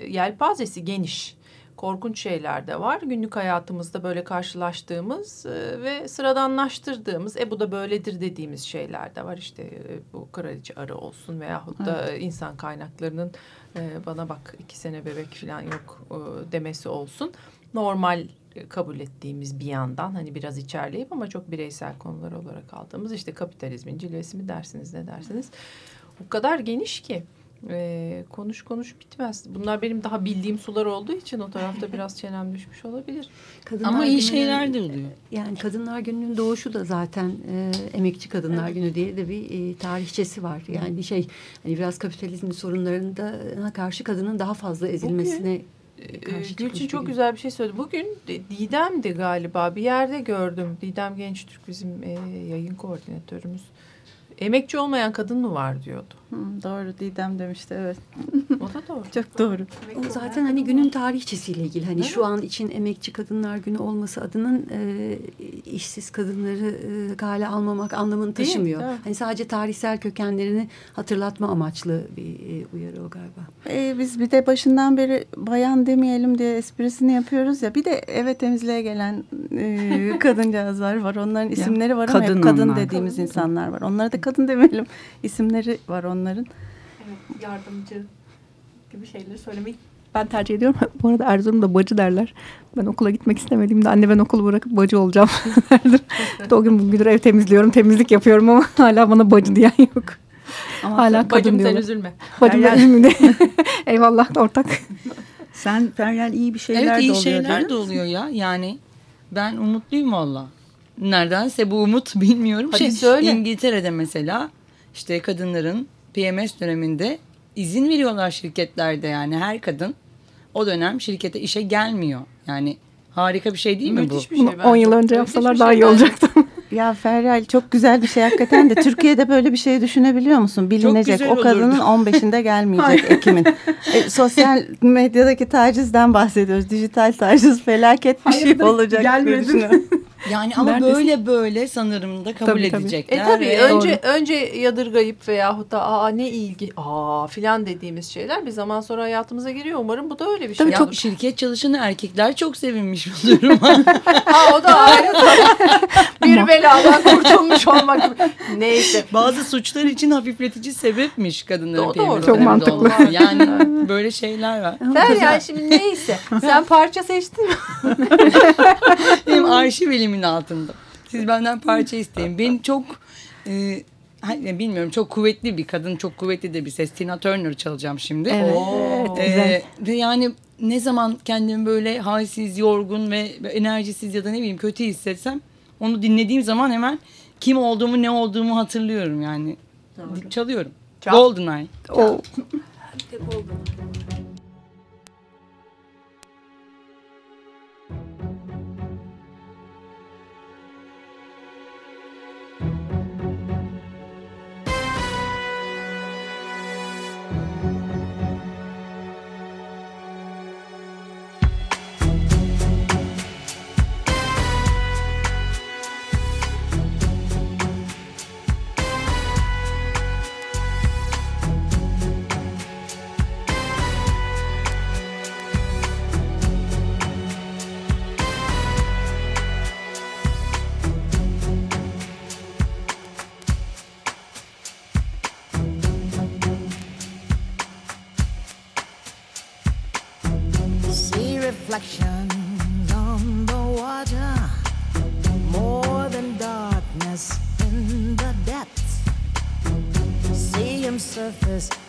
yelpazesi geniş. Korkunç şeyler de var. Günlük hayatımızda böyle karşılaştığımız e, ve sıradanlaştırdığımız e bu da böyledir dediğimiz şeyler de var. İşte e, bu kraliçe arı olsun veyahut da insan kaynaklarının e, bana bak iki sene bebek falan yok demesi olsun. Normal kabul ettiğimiz bir yandan hani biraz içerleyip ama çok bireysel konular olarak aldığımız işte kapitalizmin cilvesi mi dersiniz ne dersiniz. O kadar geniş ki e, konuş konuş bitmez. Bunlar benim daha bildiğim sular olduğu için o tarafta [LAUGHS] biraz çenem düşmüş olabilir. Kadınlar Ama iyi Günü'nün- şeyler de oluyor. Yani Kadınlar Günü'nün doğuşu da zaten e, Emekçi Kadınlar Günü diye de bir e, tarihçesi var. Yani şey hani biraz kapitalizmin sorunlarına karşı kadının daha fazla ezilmesine Ee, karşı çıkmış Gülçin çok güzel bir şey söyledi. Bugün de- Didem'di galiba bir yerde gördüm. Didem Gençtürk bizim e, yayın koordinatörümüz. Emekçi olmayan kadın mı var diyordu. Hı, doğru Didem demişti evet. O da doğru. Çok doğru. O zaten hani günün tarihçesiyle ilgili. Hani şu an için Emekçi Kadınlar Günü olması adının e, işsiz kadınları e, gale almamak anlamını Değil, taşımıyor. tabii. Hani sadece tarihsel kökenlerini hatırlatma amaçlı bir e, uyarı o galiba. Ee, biz bir de başından beri bayan demeyelim diye esprisini yapıyoruz ya. Bir de eve temizliğe gelen e, [LAUGHS] kadıncağızlar var. Onların isimleri var ama kadın hep kadın onlar. dediğimiz insanlar var. Onlara da kadın demeyelim. İsimleri var onların. Evet, yardımcı gibi şeyleri söylemeyi ben tercih ediyorum. [LAUGHS] Bu arada Erzurum'da bacı derler. Ben okula gitmek istemediğimde anne ben okulu bırakıp bacı olacağım [LAUGHS] derdim. O gün bugündür ev temizliyorum, temizlik yapıyorum ama [LAUGHS] hala bana bacı diyen yok. hala kadın Bacım sen diyorlar. üzülme. Bacım ben üzülme. Eyvallah ortak. Sen Feryal iyi bir şeyler evet de iyi oluyor şeyler dedin. de oluyor ya. Yani ben umutluyum valla. Neredense bu umut bilmiyorum. Hadi şey, söyle. İngiltere'de mesela işte kadınların PMS döneminde izin veriyorlar şirketlerde yani her kadın o dönem şirkete işe gelmiyor. Yani harika bir şey değil mi bu? Müthiş bir şey Bunu bence. 10 yıl önce Müthiş yapsalar bir daha şey iyi olacaktı. Ya Feryal çok güzel bir şey hakikaten de Türkiye'de böyle bir şey düşünebiliyor musun? Bilinecek o kadının olurdu. 15'inde gelmeyecek Ekim'in. E, sosyal medyadaki tacizden bahsediyoruz. Dijital taciz felaket bir şey Hayırdır, olacak. gelmedin. Yani [LAUGHS] ama Neredesin? böyle böyle sanırım da kabul Tabii, tabii. edecekler. E tabii ve- önce önce yadırgayıp veyahut da aa ne ilgi aa filan dediğimiz şeyler bir zaman sonra hayatımıza giriyor. Umarım bu da öyle bir şey. Ya Ya- şirket çalışanı erkekler çok sevinmiş bu duruma. [LAUGHS] Ha, o da ayrı [LAUGHS] tabii. bir beladan kurtulmuş olmak gibi. Neyse. Bazı suçlar için hafifletici sebepmiş kadınların Do- doğru. Çok mantıklı. olması. Yani böyle şeyler var. Feryal şimdi neyse. Sen parça seçtin mi? Benim arşiv elimin altında. Siz benden parça isteyin. Beni çok e, hani bilmiyorum çok kuvvetli bir kadın, çok kuvvetli de bir ses. Tina Turner çalacağım şimdi. Evet. Oo. Ee, ve yani ne zaman kendimi böyle halsiz, yorgun ve enerjisiz ya da ne bileyim kötü hissetsem onu dinlediğim zaman hemen kim olduğumu, ne olduğumu hatırlıyorum yani. Doğru. Çalıyorum. Çal. Goldeneye. Oh. surface.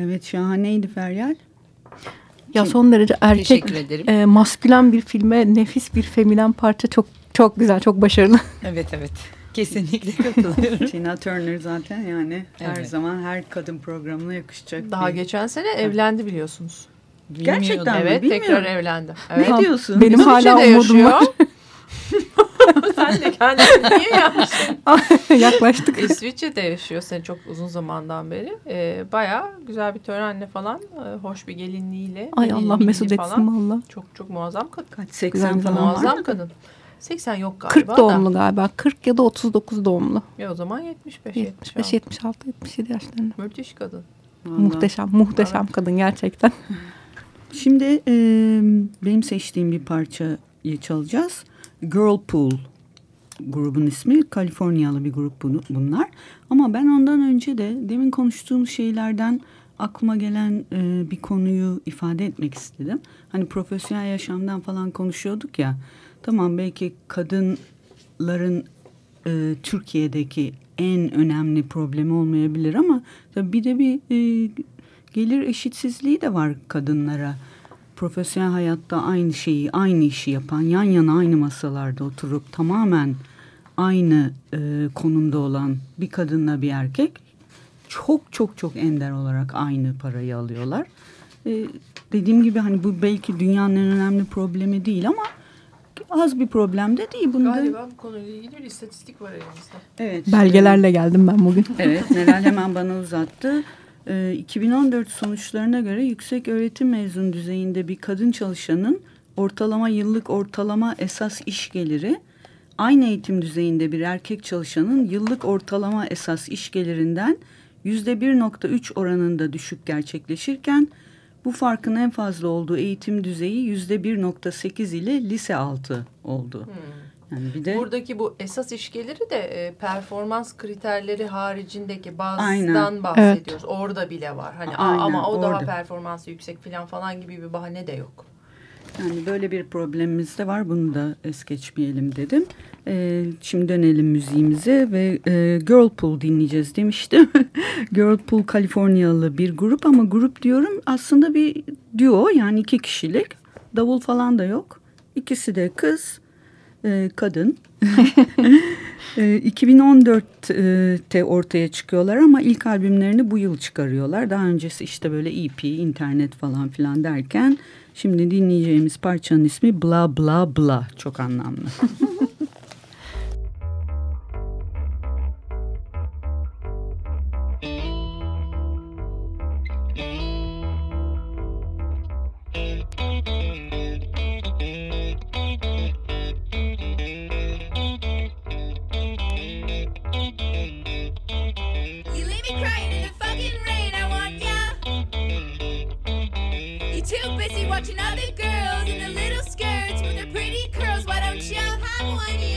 Evet şahaneydi Feryal. Ya son derece erkek e, maskülen bir filme nefis bir feminen parça çok çok güzel çok başarılı. [LAUGHS] Evet evet kesinlikle katılıyorum. [LAUGHS] Tina Turner zaten yani evet. her zaman her kadın programına yakışacak. Daha bir... geçen sene evlendi biliyorsunuz. Gerçekten mi? Evet Bilmiyorum. tekrar evlendi. Evet. Ne diyorsun? Benim Bizim hala umudum var. [LAUGHS] [LAUGHS] Sen de kendini niye yapmışsın? Yaklaştık. İsviçre'de yaşıyor sen çok uzun zamandan beri. Ee, Baya güzel bir törenle falan, e, hoş bir gelinliğiyle. Ay Allah mesut etsin falan. valla. Çok çok muazzam kadın. Kaç 80 Güzel, falan Muazzam kadın. 80 yok galiba 40 da. doğumlu galiba. 40 ya da 39 doğumlu. Ya o zaman 75, 75, 76. 76, 77 yaşlarında. Müthiş kadın. Vallahi. Muhteşem, muhteşem Evet. kadın gerçekten. Şimdi e, benim seçtiğim bir parçayı çalacağız. Girl Pool grubun ismi. Kaliforniyalı bir grup bunlar. Ama ben ondan önce de demin konuştuğum şeylerden aklıma gelen e, bir konuyu ifade etmek istedim. Hani profesyonel yaşamdan falan konuşuyorduk ya. Tamam belki kadınların e, Türkiye'deki en önemli problemi olmayabilir ama tabii bir de bir e, gelir eşitsizliği de var kadınlara. Profesyonel hayatta aynı şeyi, aynı işi yapan, yan yana aynı masalarda oturup tamamen aynı e, konumda olan bir kadınla bir erkek çok çok çok ender olarak aynı parayı alıyorlar. E, dediğim gibi hani bu belki dünyanın en önemli problemi değil ama az bir problem de değil. Bunu da- Galiba bu konuyla ilgili bir istatistik var elimizde. Evet. Belgelerle geldim ben bugün. Evet, Meral hemen bana uzattı. Ee, 2014 sonuçlarına göre yüksek öğretim mezun düzeyinde bir kadın çalışanın ortalama yıllık ortalama esas iş geliri aynı eğitim düzeyinde bir erkek çalışanın yıllık ortalama esas iş gelirinden yüzde 1.3 oranında düşük gerçekleşirken bu farkın en fazla olduğu eğitim düzeyi yüzde 1.8 ile lise altı oldu. Yani bir de Buradaki bu esas iş geliri de e, performans kriterleri haricindeki bazdan Aynen. bahsediyoruz. Orada bile var. Hani "Aa, Aynen, ama o daha orada. performansı yüksek falan falan gibi bir bahane de yok. Yani böyle bir problemimiz de var. Bunu da es geçmeyelim dedim. Ee, şimdi dönelim müziğimize ve e, Girl Pool dinleyeceğiz demiştim. [LAUGHS] Girl Pool Kaliforniyalı bir grup ama grup diyorum aslında bir duo yani iki kişilik. Davul falan da yok. İkisi de kız, e, kadın. [LAUGHS] e, 2014'te ortaya çıkıyorlar ama ilk albümlerini bu yıl çıkarıyorlar. Daha öncesi işte böyle EP, internet falan filan derken şimdi dinleyeceğimiz parçanın ismi Bla Bla Bla. Çok anlamlı. [LAUGHS] watching other girls in their little skirts with their pretty curls. Why don't you have one?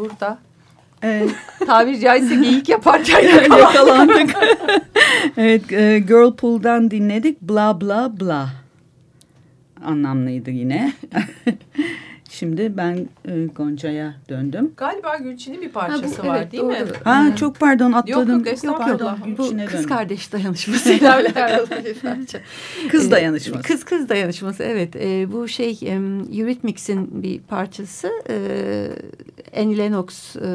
Burada Evet. [LAUGHS] tabiri caizse geyik yaparken Yakalandık. yakalandık. [LAUGHS] evet, e, Girl Pool'dan dinledik. Bla Bla Bla. Anlamlıydı yine. [LAUGHS] şimdi ben e, Gonca'ya döndüm. Galiba Gülçin'in bir Ha, parçası bu- var evet, değil mi? doğru. Ha çok pardon atladım. Yok yok Yok yok bu Gülçin'e kız döndüm. kardeş dayanışmasıyla [LAUGHS] alakalı [LAUGHS] bir parça. Kız Ee, dayanışması. Kız kız dayanışması evet. Ee, bu şey um, Eurythmics'in bir parçası. Ee, Annie Lennox e,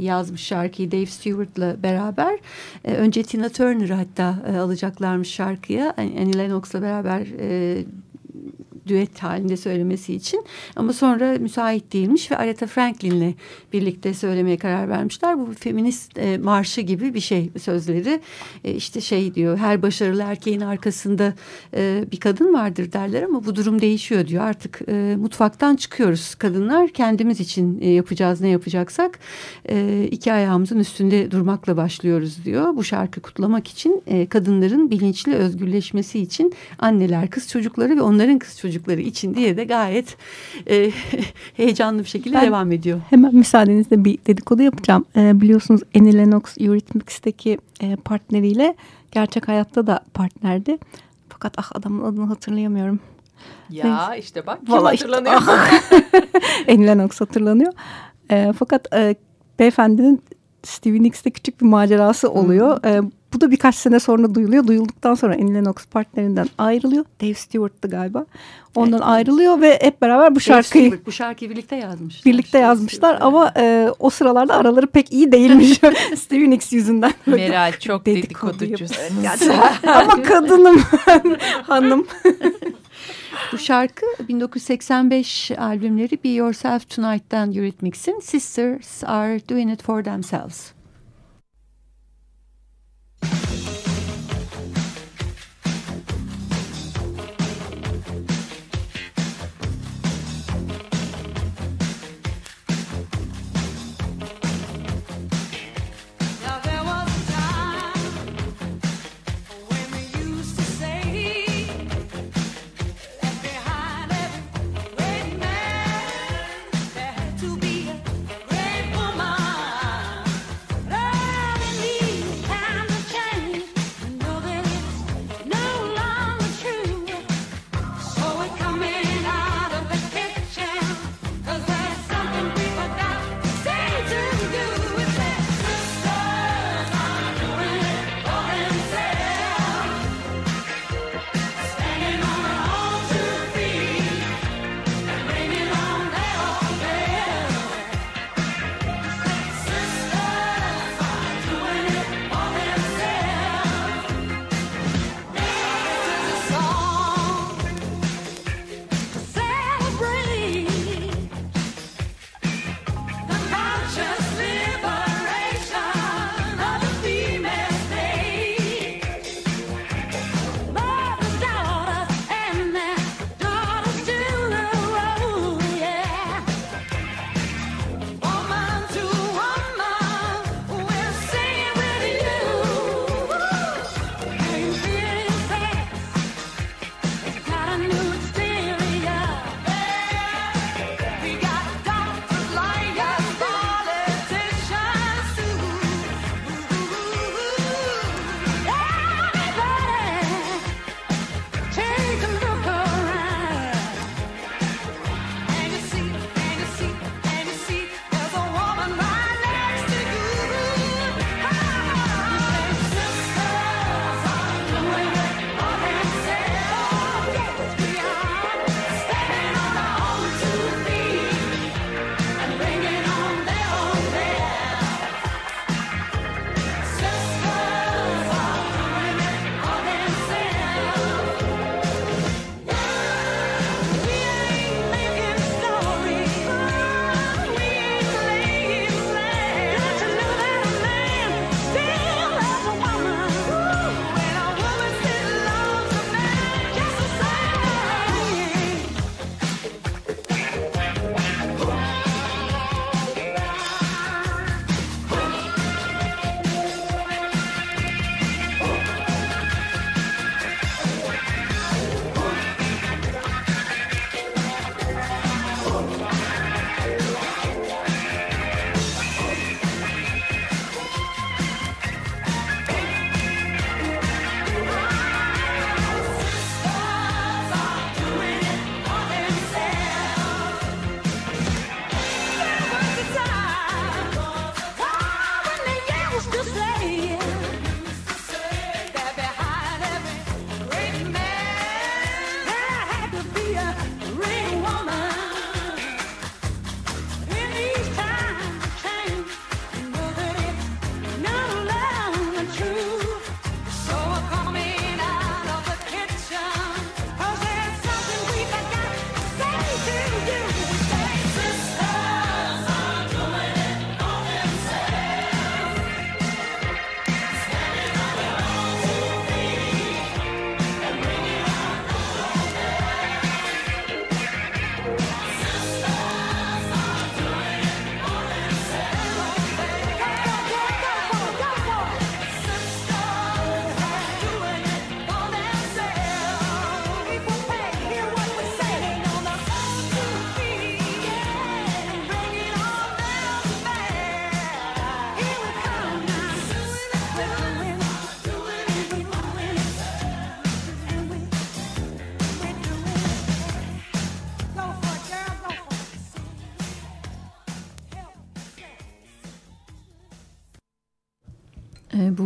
yazmış şarkıyı Dave Stewart'la beraber. Ee, önce Tina Turner'ı hatta e, alacaklarmış şarkıya. Annie Lennox'la beraber e, düet halinde söylemesi için ama sonra müsait değilmiş ve Aretha Franklin'le birlikte söylemeye karar vermişler. Bu feminist e, marşı gibi bir şey sözleri. E, işte şey diyor her başarılı erkeğin arkasında e, bir kadın vardır derler ama bu durum değişiyor diyor. Artık e, mutfaktan çıkıyoruz kadınlar kendimiz için e, yapacağız ne yapacaksak e, iki ayağımızın üstünde durmakla başlıyoruz diyor. Bu şarkı kutlamak için e, kadınların bilinçli özgürleşmesi için anneler kız çocukları ve onların kız çocukları için diye de gayet e, [LAUGHS] heyecanlı bir şekilde Ben- devam ediyor. Hemen müsaadenizle bir dedikodu yapacağım. Ee, biliyorsunuz Annie Lennox Eurythmics'teki e, partneriyle gerçek hayatta da partnerdi. Fakat ah adamın adını hatırlayamıyorum. Ya işte bak kim Vallahi işte- hatırlanıyor? [LAUGHS] Annie Lennox hatırlanıyor. Ee, fakat e, beyefendinin Stevie Nicks'te küçük bir macerası oluyor. Ee, bu da birkaç sene sonra duyuluyor. Duyulduktan sonra Annie Lennox partnerinden ayrılıyor. Dave Stewart'tı galiba. Ondan ayrılıyor ve hep beraber bu Dave şarkıyı Stewart bu şarkıyı birlikte yazmışlar. birlikte yazmışlar ama e, o sıralarda araları pek iyi değilmiş [LAUGHS] Stevie Nicks yüzünden. [LAUGHS] Meral çok Dedikodu dedikoducusun. [LAUGHS] ama kadınım hanım. Bu şarkı 1985 albümleri Be Yourself Tonight'tan Eurythmics'in Sisters Are Doing It For Themselves.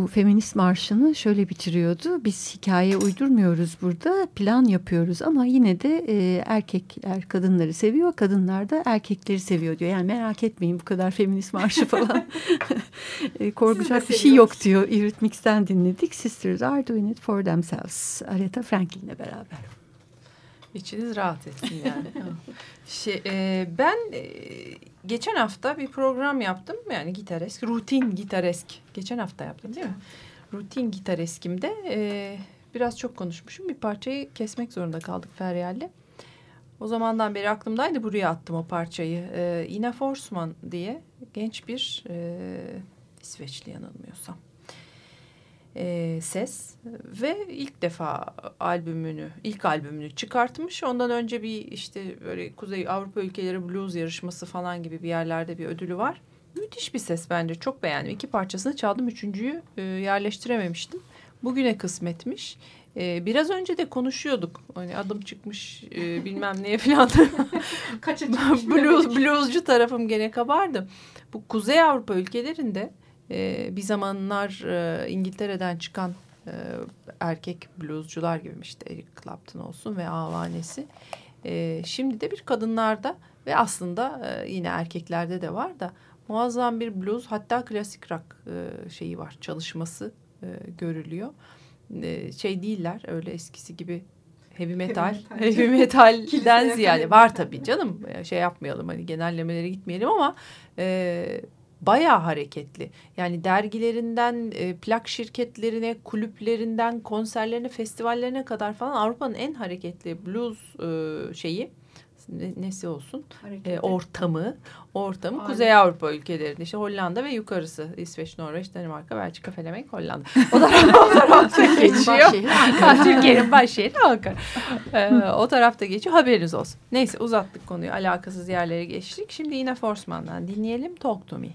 Feminist marşını şöyle bitiriyordu. Biz hikaye uydurmuyoruz burada plan yapıyoruz ama yine de e, erkekler kadınları seviyor kadınlar da erkekleri seviyor diyor. Yani merak etmeyin bu kadar feminist marşı [LAUGHS] falan e, korkacak bir şey yok diyor. Eurythmics'ten dinledik. Sisters are doing it for themselves. Aretha Franklin'le beraber. İçiniz rahat etsin yani. [LAUGHS] şey, e, ben e, geçen hafta bir program yaptım. Yani gitaresk, rutin gitaresk. Geçen hafta yaptım değil mi? Rutin gitareskimde e, biraz çok konuşmuşum. Bir parçayı kesmek zorunda kaldık Feryal'le. O zamandan beri aklımdaydı buraya attım o parçayı. E, Ina Forsman diye genç bir e, İsveçli yanılmıyorsam e, ses ve ilk defa albümünü ilk albümünü çıkartmış. Ondan önce bir işte böyle Kuzey Avrupa ülkeleri blues yarışması falan gibi bir yerlerde bir ödülü var. Müthiş bir ses bence çok beğendim. İki parçasını çaldım üçüncüyü e, yerleştirememiştim. Bugüne kısmetmiş. E, biraz önce de konuşuyorduk. Hani adım çıkmış e, bilmem neye falan. [LAUGHS] [LAUGHS] Blues, bluescu tarafım gene kabardı. Bu Kuzey Avrupa ülkelerinde e, bir zamanlar e, İngiltere'den çıkan e, erkek bluescular gibi işte Eric Clapton olsun ve avanesi. E, şimdi de bir kadınlarda ve aslında e, yine erkeklerde de var da muazzam bir blues hatta klasik rock e, şeyi var çalışması e, görülüyor. E, şey değiller öyle eskisi gibi heavy metal, [LAUGHS] heavy metalden ziyade var tabii canım E, şey yapmayalım hani genellemelere gitmeyelim ama e, bayağı hareketli. Yani dergilerinden e, plak şirketlerine, kulüplerinden, konserlerine, festivallerine kadar falan Avrupa'nın en hareketli blues e, şeyi ne- nesi olsun e, ortamı ortamı Aynen. Kuzey Avrupa ülkelerinde işte Hollanda ve yukarısı İsveç, Norveç, Danimarka, Belçika, Felemek, Hollanda. O tarafta, o tarafta [LAUGHS] geçiyor. [LAUGHS] Türkiye'nin başşehri Ankara. E, o tarafta geçiyor haberiniz olsun. Neyse uzattık konuyu alakasız yerlere geçtik. Şimdi yine Forsman'dan dinleyelim Talk to Me.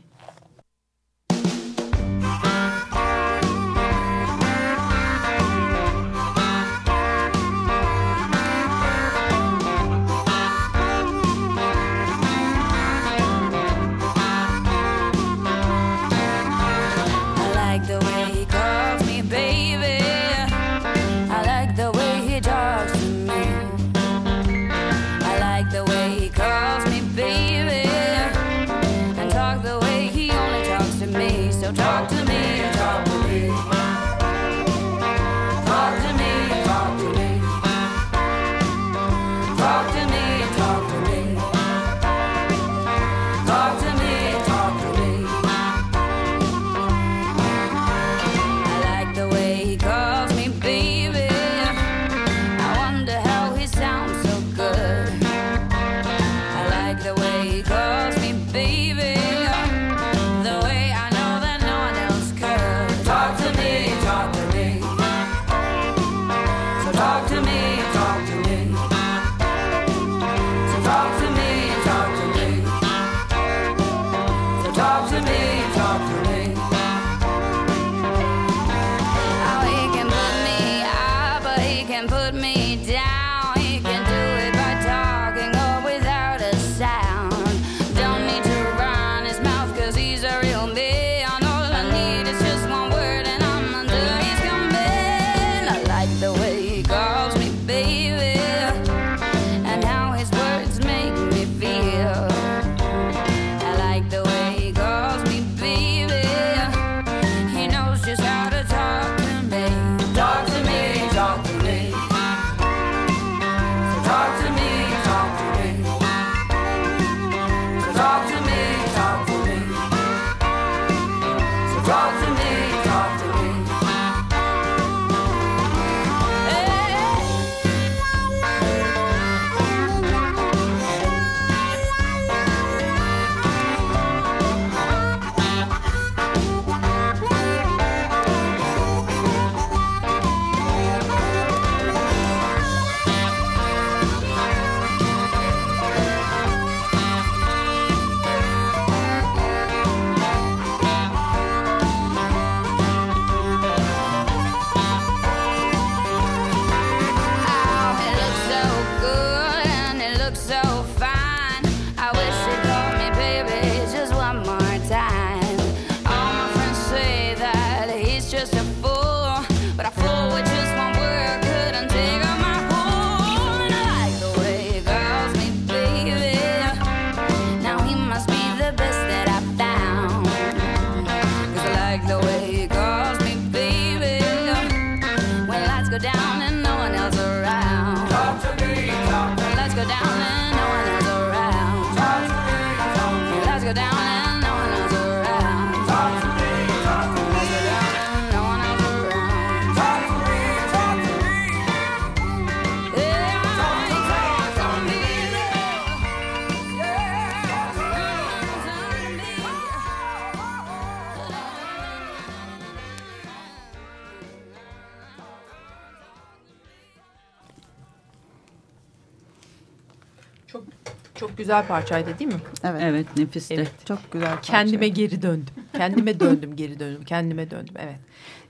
Güzel parçaydı değil mi? Evet. Evet nefisti. Evet. Çok güzel parça. Kendime geri döndüm. Kendime döndüm, geri döndüm. Kendime döndüm. Evet.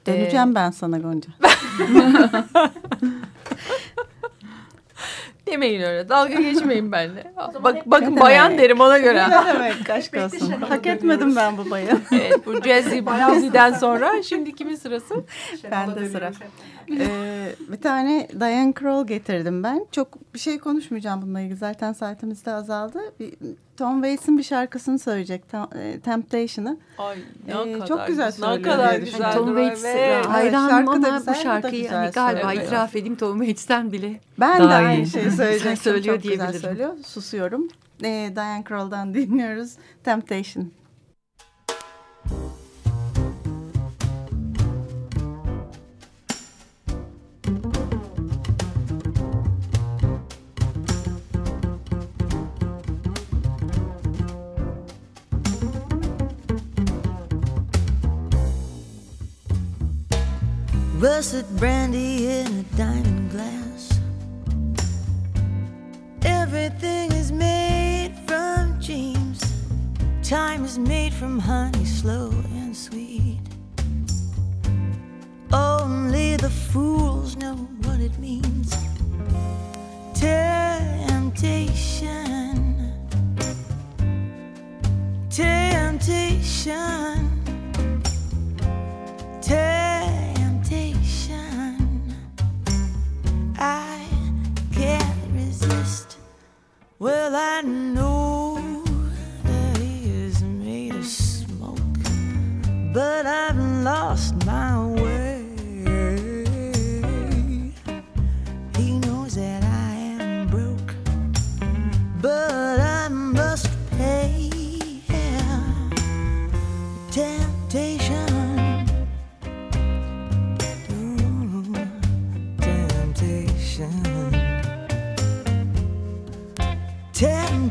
Döneceğim Ee, ben sana Gonca. [LAUGHS] Demeyin öyle. Dalga geçmeyin benimle. Bak, bakın bayan demek? derim ona göre. Ne demek aşk olsun. Hak etmedim ben bu bayanı. evet bu Jazzy Bluesy'den sonra şimdi kimin sırası? Bende sıra. Ee, bir tane Diane Kroll getirdim ben. Çok bir şey konuşmayacağım bununla ilgili. Zaten saatimiz de azaldı. Bir, Tom Waits'in bir şarkısını söyleyecek. E, Temptation'ı. Ay Ee, çok güzel Ne söylüyor kadar diye güzel. düşünüyorum. Tom Waits Evet. hayranım ama güzel, bu şarkıyı hani galiba söylüyor. itiraf edeyim Tom Waits'ten bile Ben daha de aynı iyi. şeyi [LAUGHS] söyleyecektim. söylüyor çok güzel söylüyor. Susuyorum. Ee, Diane Kroll'dan dinliyoruz. Temptation. Russet brandy in a diamond glass. Everything is made from dreams. Time is made from honey, slow and sweet. Only the fools know what it means. Temptation. Temptation. Temptation. Well, I know that he is made of smoke, but I've lost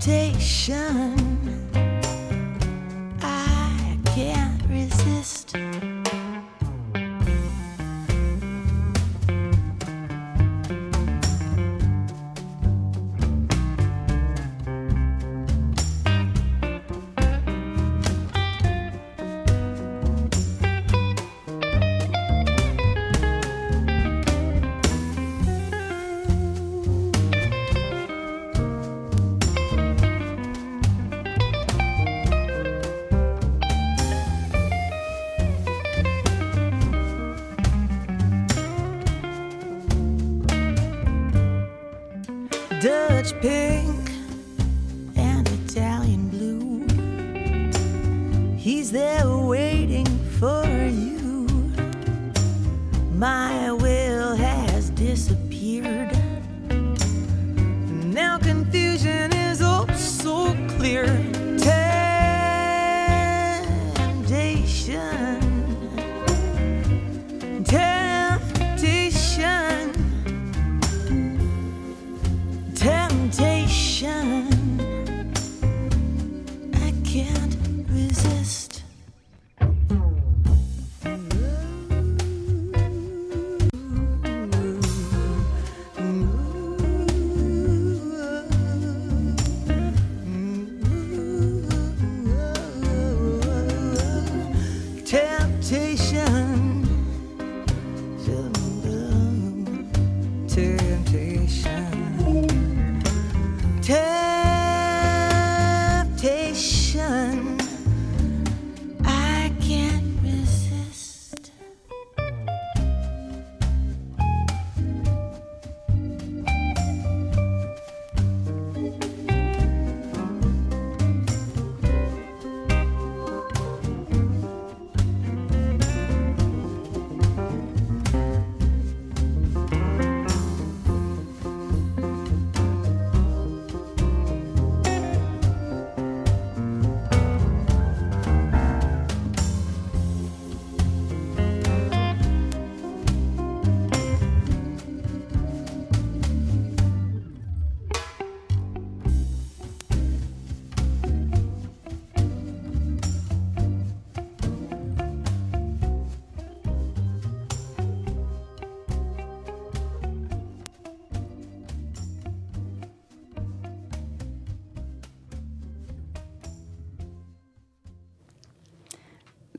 Temptation.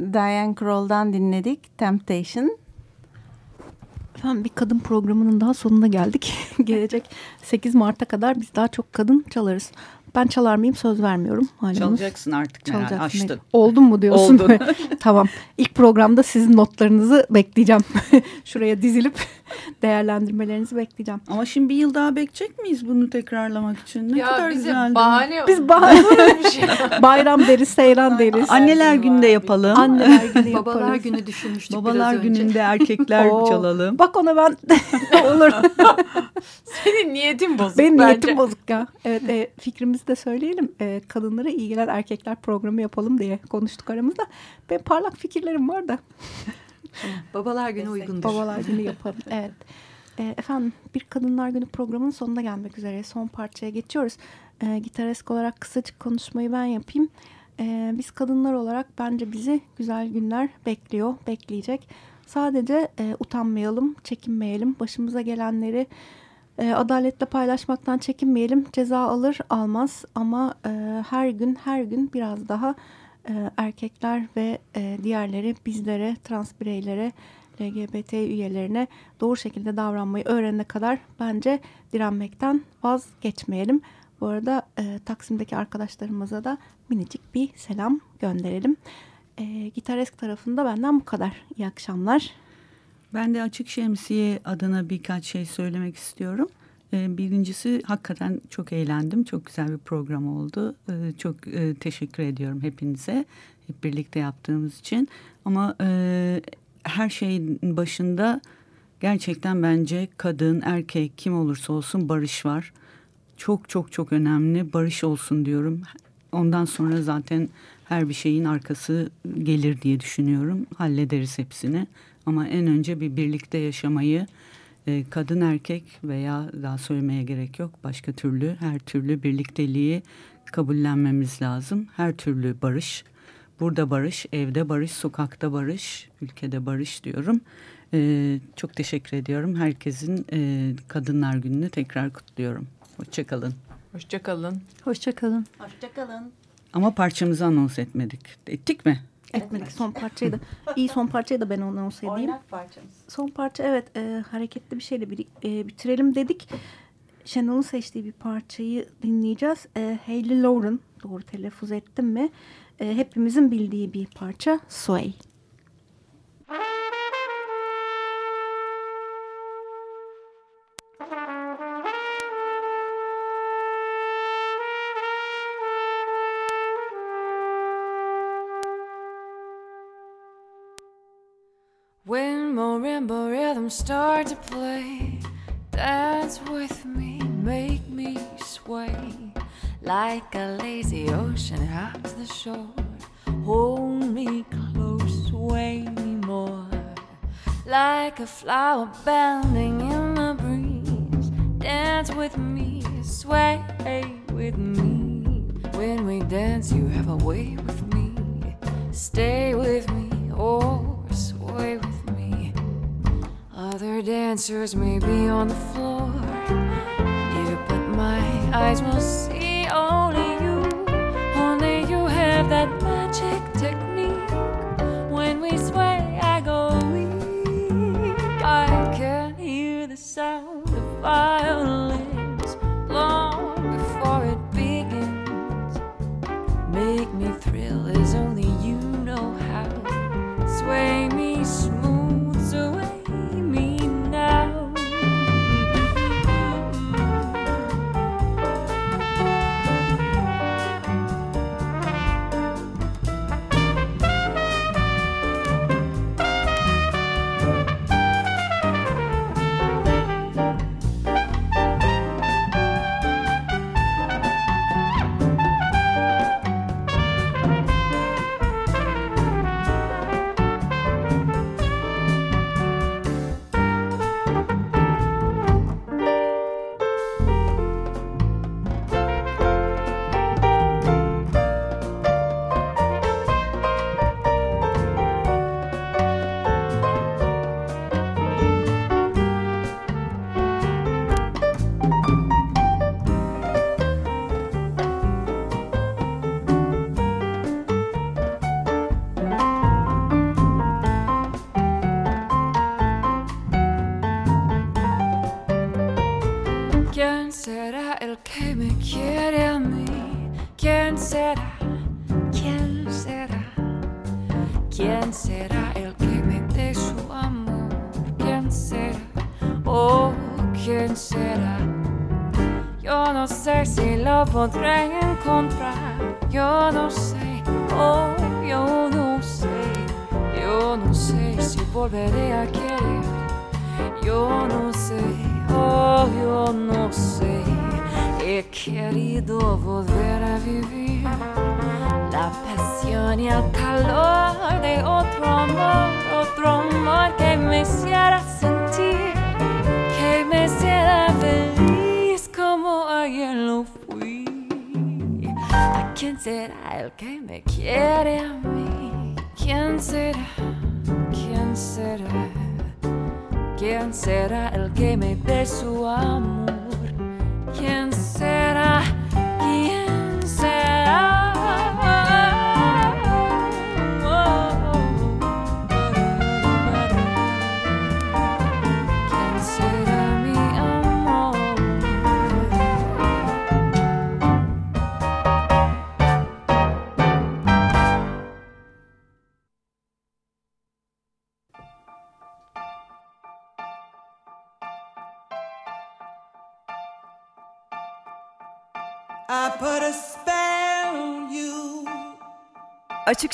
Diane Kroll'dan dinledik. Temptation. Efendim bir kadın programının daha sonuna geldik. [LAUGHS] Gelecek 8 Mart'a kadar biz daha çok kadın çalarız. Ben çalar mıyım söz vermiyorum. Malumunuz. Çalacaksın artık Çalacaksın. açtın. Oldun mu diyorsun? Oldun. [LAUGHS] tamam. İlk programda sizin notlarınızı bekleyeceğim. [LAUGHS] Şuraya dizilip [LAUGHS] değerlendirmelerinizi bekleyeceğim. Ama şimdi bir yıl daha bekleyecek miyiz bunu tekrarlamak için? Ne Ya kadar güzeldi. bahane- Biz bahane Bir şey. bayram deriz, seyran deriz. Anneler günde yapalım. Anneler günü yaparız. Babalar günü düşünmüştük Babalar biraz önce. gününde erkekler çalalım. Bak ona ben olur. Senin niyetin bozuk Benim bence. niyetim bozuk ya. Evet e, fikrimizi de söyleyelim. E, kadınlara iyi gelen erkekler programı yapalım diye konuştuk aramızda. Benim parlak fikirlerim var da. Babalar günü uygundur. Babalar günü [LAUGHS] yapalım. Evet. E, efendim bir Kadınlar Günü programının sonuna gelmek üzere. Son parçaya geçiyoruz. E, gitaresk olarak kısacık konuşmayı ben yapayım. E, biz kadınlar olarak bence bizi güzel günler bekliyor, bekleyecek. Sadece e, utanmayalım, çekinmeyelim. Başımıza gelenleri e, adaletle paylaşmaktan çekinmeyelim. Ceza alır almaz ama e, her gün her gün biraz daha e, erkekler ve e, diğerleri bizlere, trans bireylere, LGBT üyelerine doğru şekilde davranmayı öğrenene kadar bence direnmekten vazgeçmeyelim. Bu arada e, Taksim'deki arkadaşlarımıza da minicik bir selam gönderelim. E, Gitaresk tarafında benden bu kadar. İyi akşamlar. Ben de Açık Şemsiye adına birkaç şey söylemek istiyorum. Ee, Birincisi hakikaten çok eğlendim. Çok güzel bir program oldu. Ee, Çok e, teşekkür ediyorum hepinize. Hep birlikte yaptığımız için. Ama e, her şeyin başında gerçekten bence kadın, erkek kim olursa olsun barış var. Çok çok çok önemli. Barış olsun diyorum. Ondan sonra zaten her bir şeyin arkası gelir diye düşünüyorum. Hallederiz hepsini. Ama en önce bir birlikte yaşamayı e, kadın erkek veya daha söylemeye gerek yok. Başka türlü her türlü birlikteliği kabullenmemiz lazım. Her türlü barış. Burada barış, evde barış, sokakta barış, ülkede barış diyorum. E, çok teşekkür ediyorum. Herkesin e, Kadınlar Günü'nü tekrar kutluyorum. Hoşçakalın. Hoşçakalın. Hoşçakalın. Hoşçakalın. Ama parçamızı anons etmedik. Ettik mi? Etmedik son parçayı da. [LAUGHS] İyi son parçayı da ben anons edeyim. Oynak parçamız. Son parça evet e, hareketli bir şeyle bir, e, bitirelim dedik. Şenol'un seçtiği bir parçayı dinleyeceğiz. E, Hayley Lauren doğru telaffuz ettim mi? E, hepimizin bildiği bir parça Sway. When start to play, dance with me, make me sway like a lazy ocean out to the shore. Hold me close, sway me more like a flower bending in the breeze. Dance with me, sway with me. When we dance, you have a way with me. Stay with me me. Other dancers may be on the floor. Yeah, but my eyes will see only you. Only you have that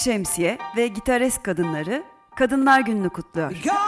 Şemsiye ve Gitaresk Kadınları Kadınlar Günü'nü kutluyor. You're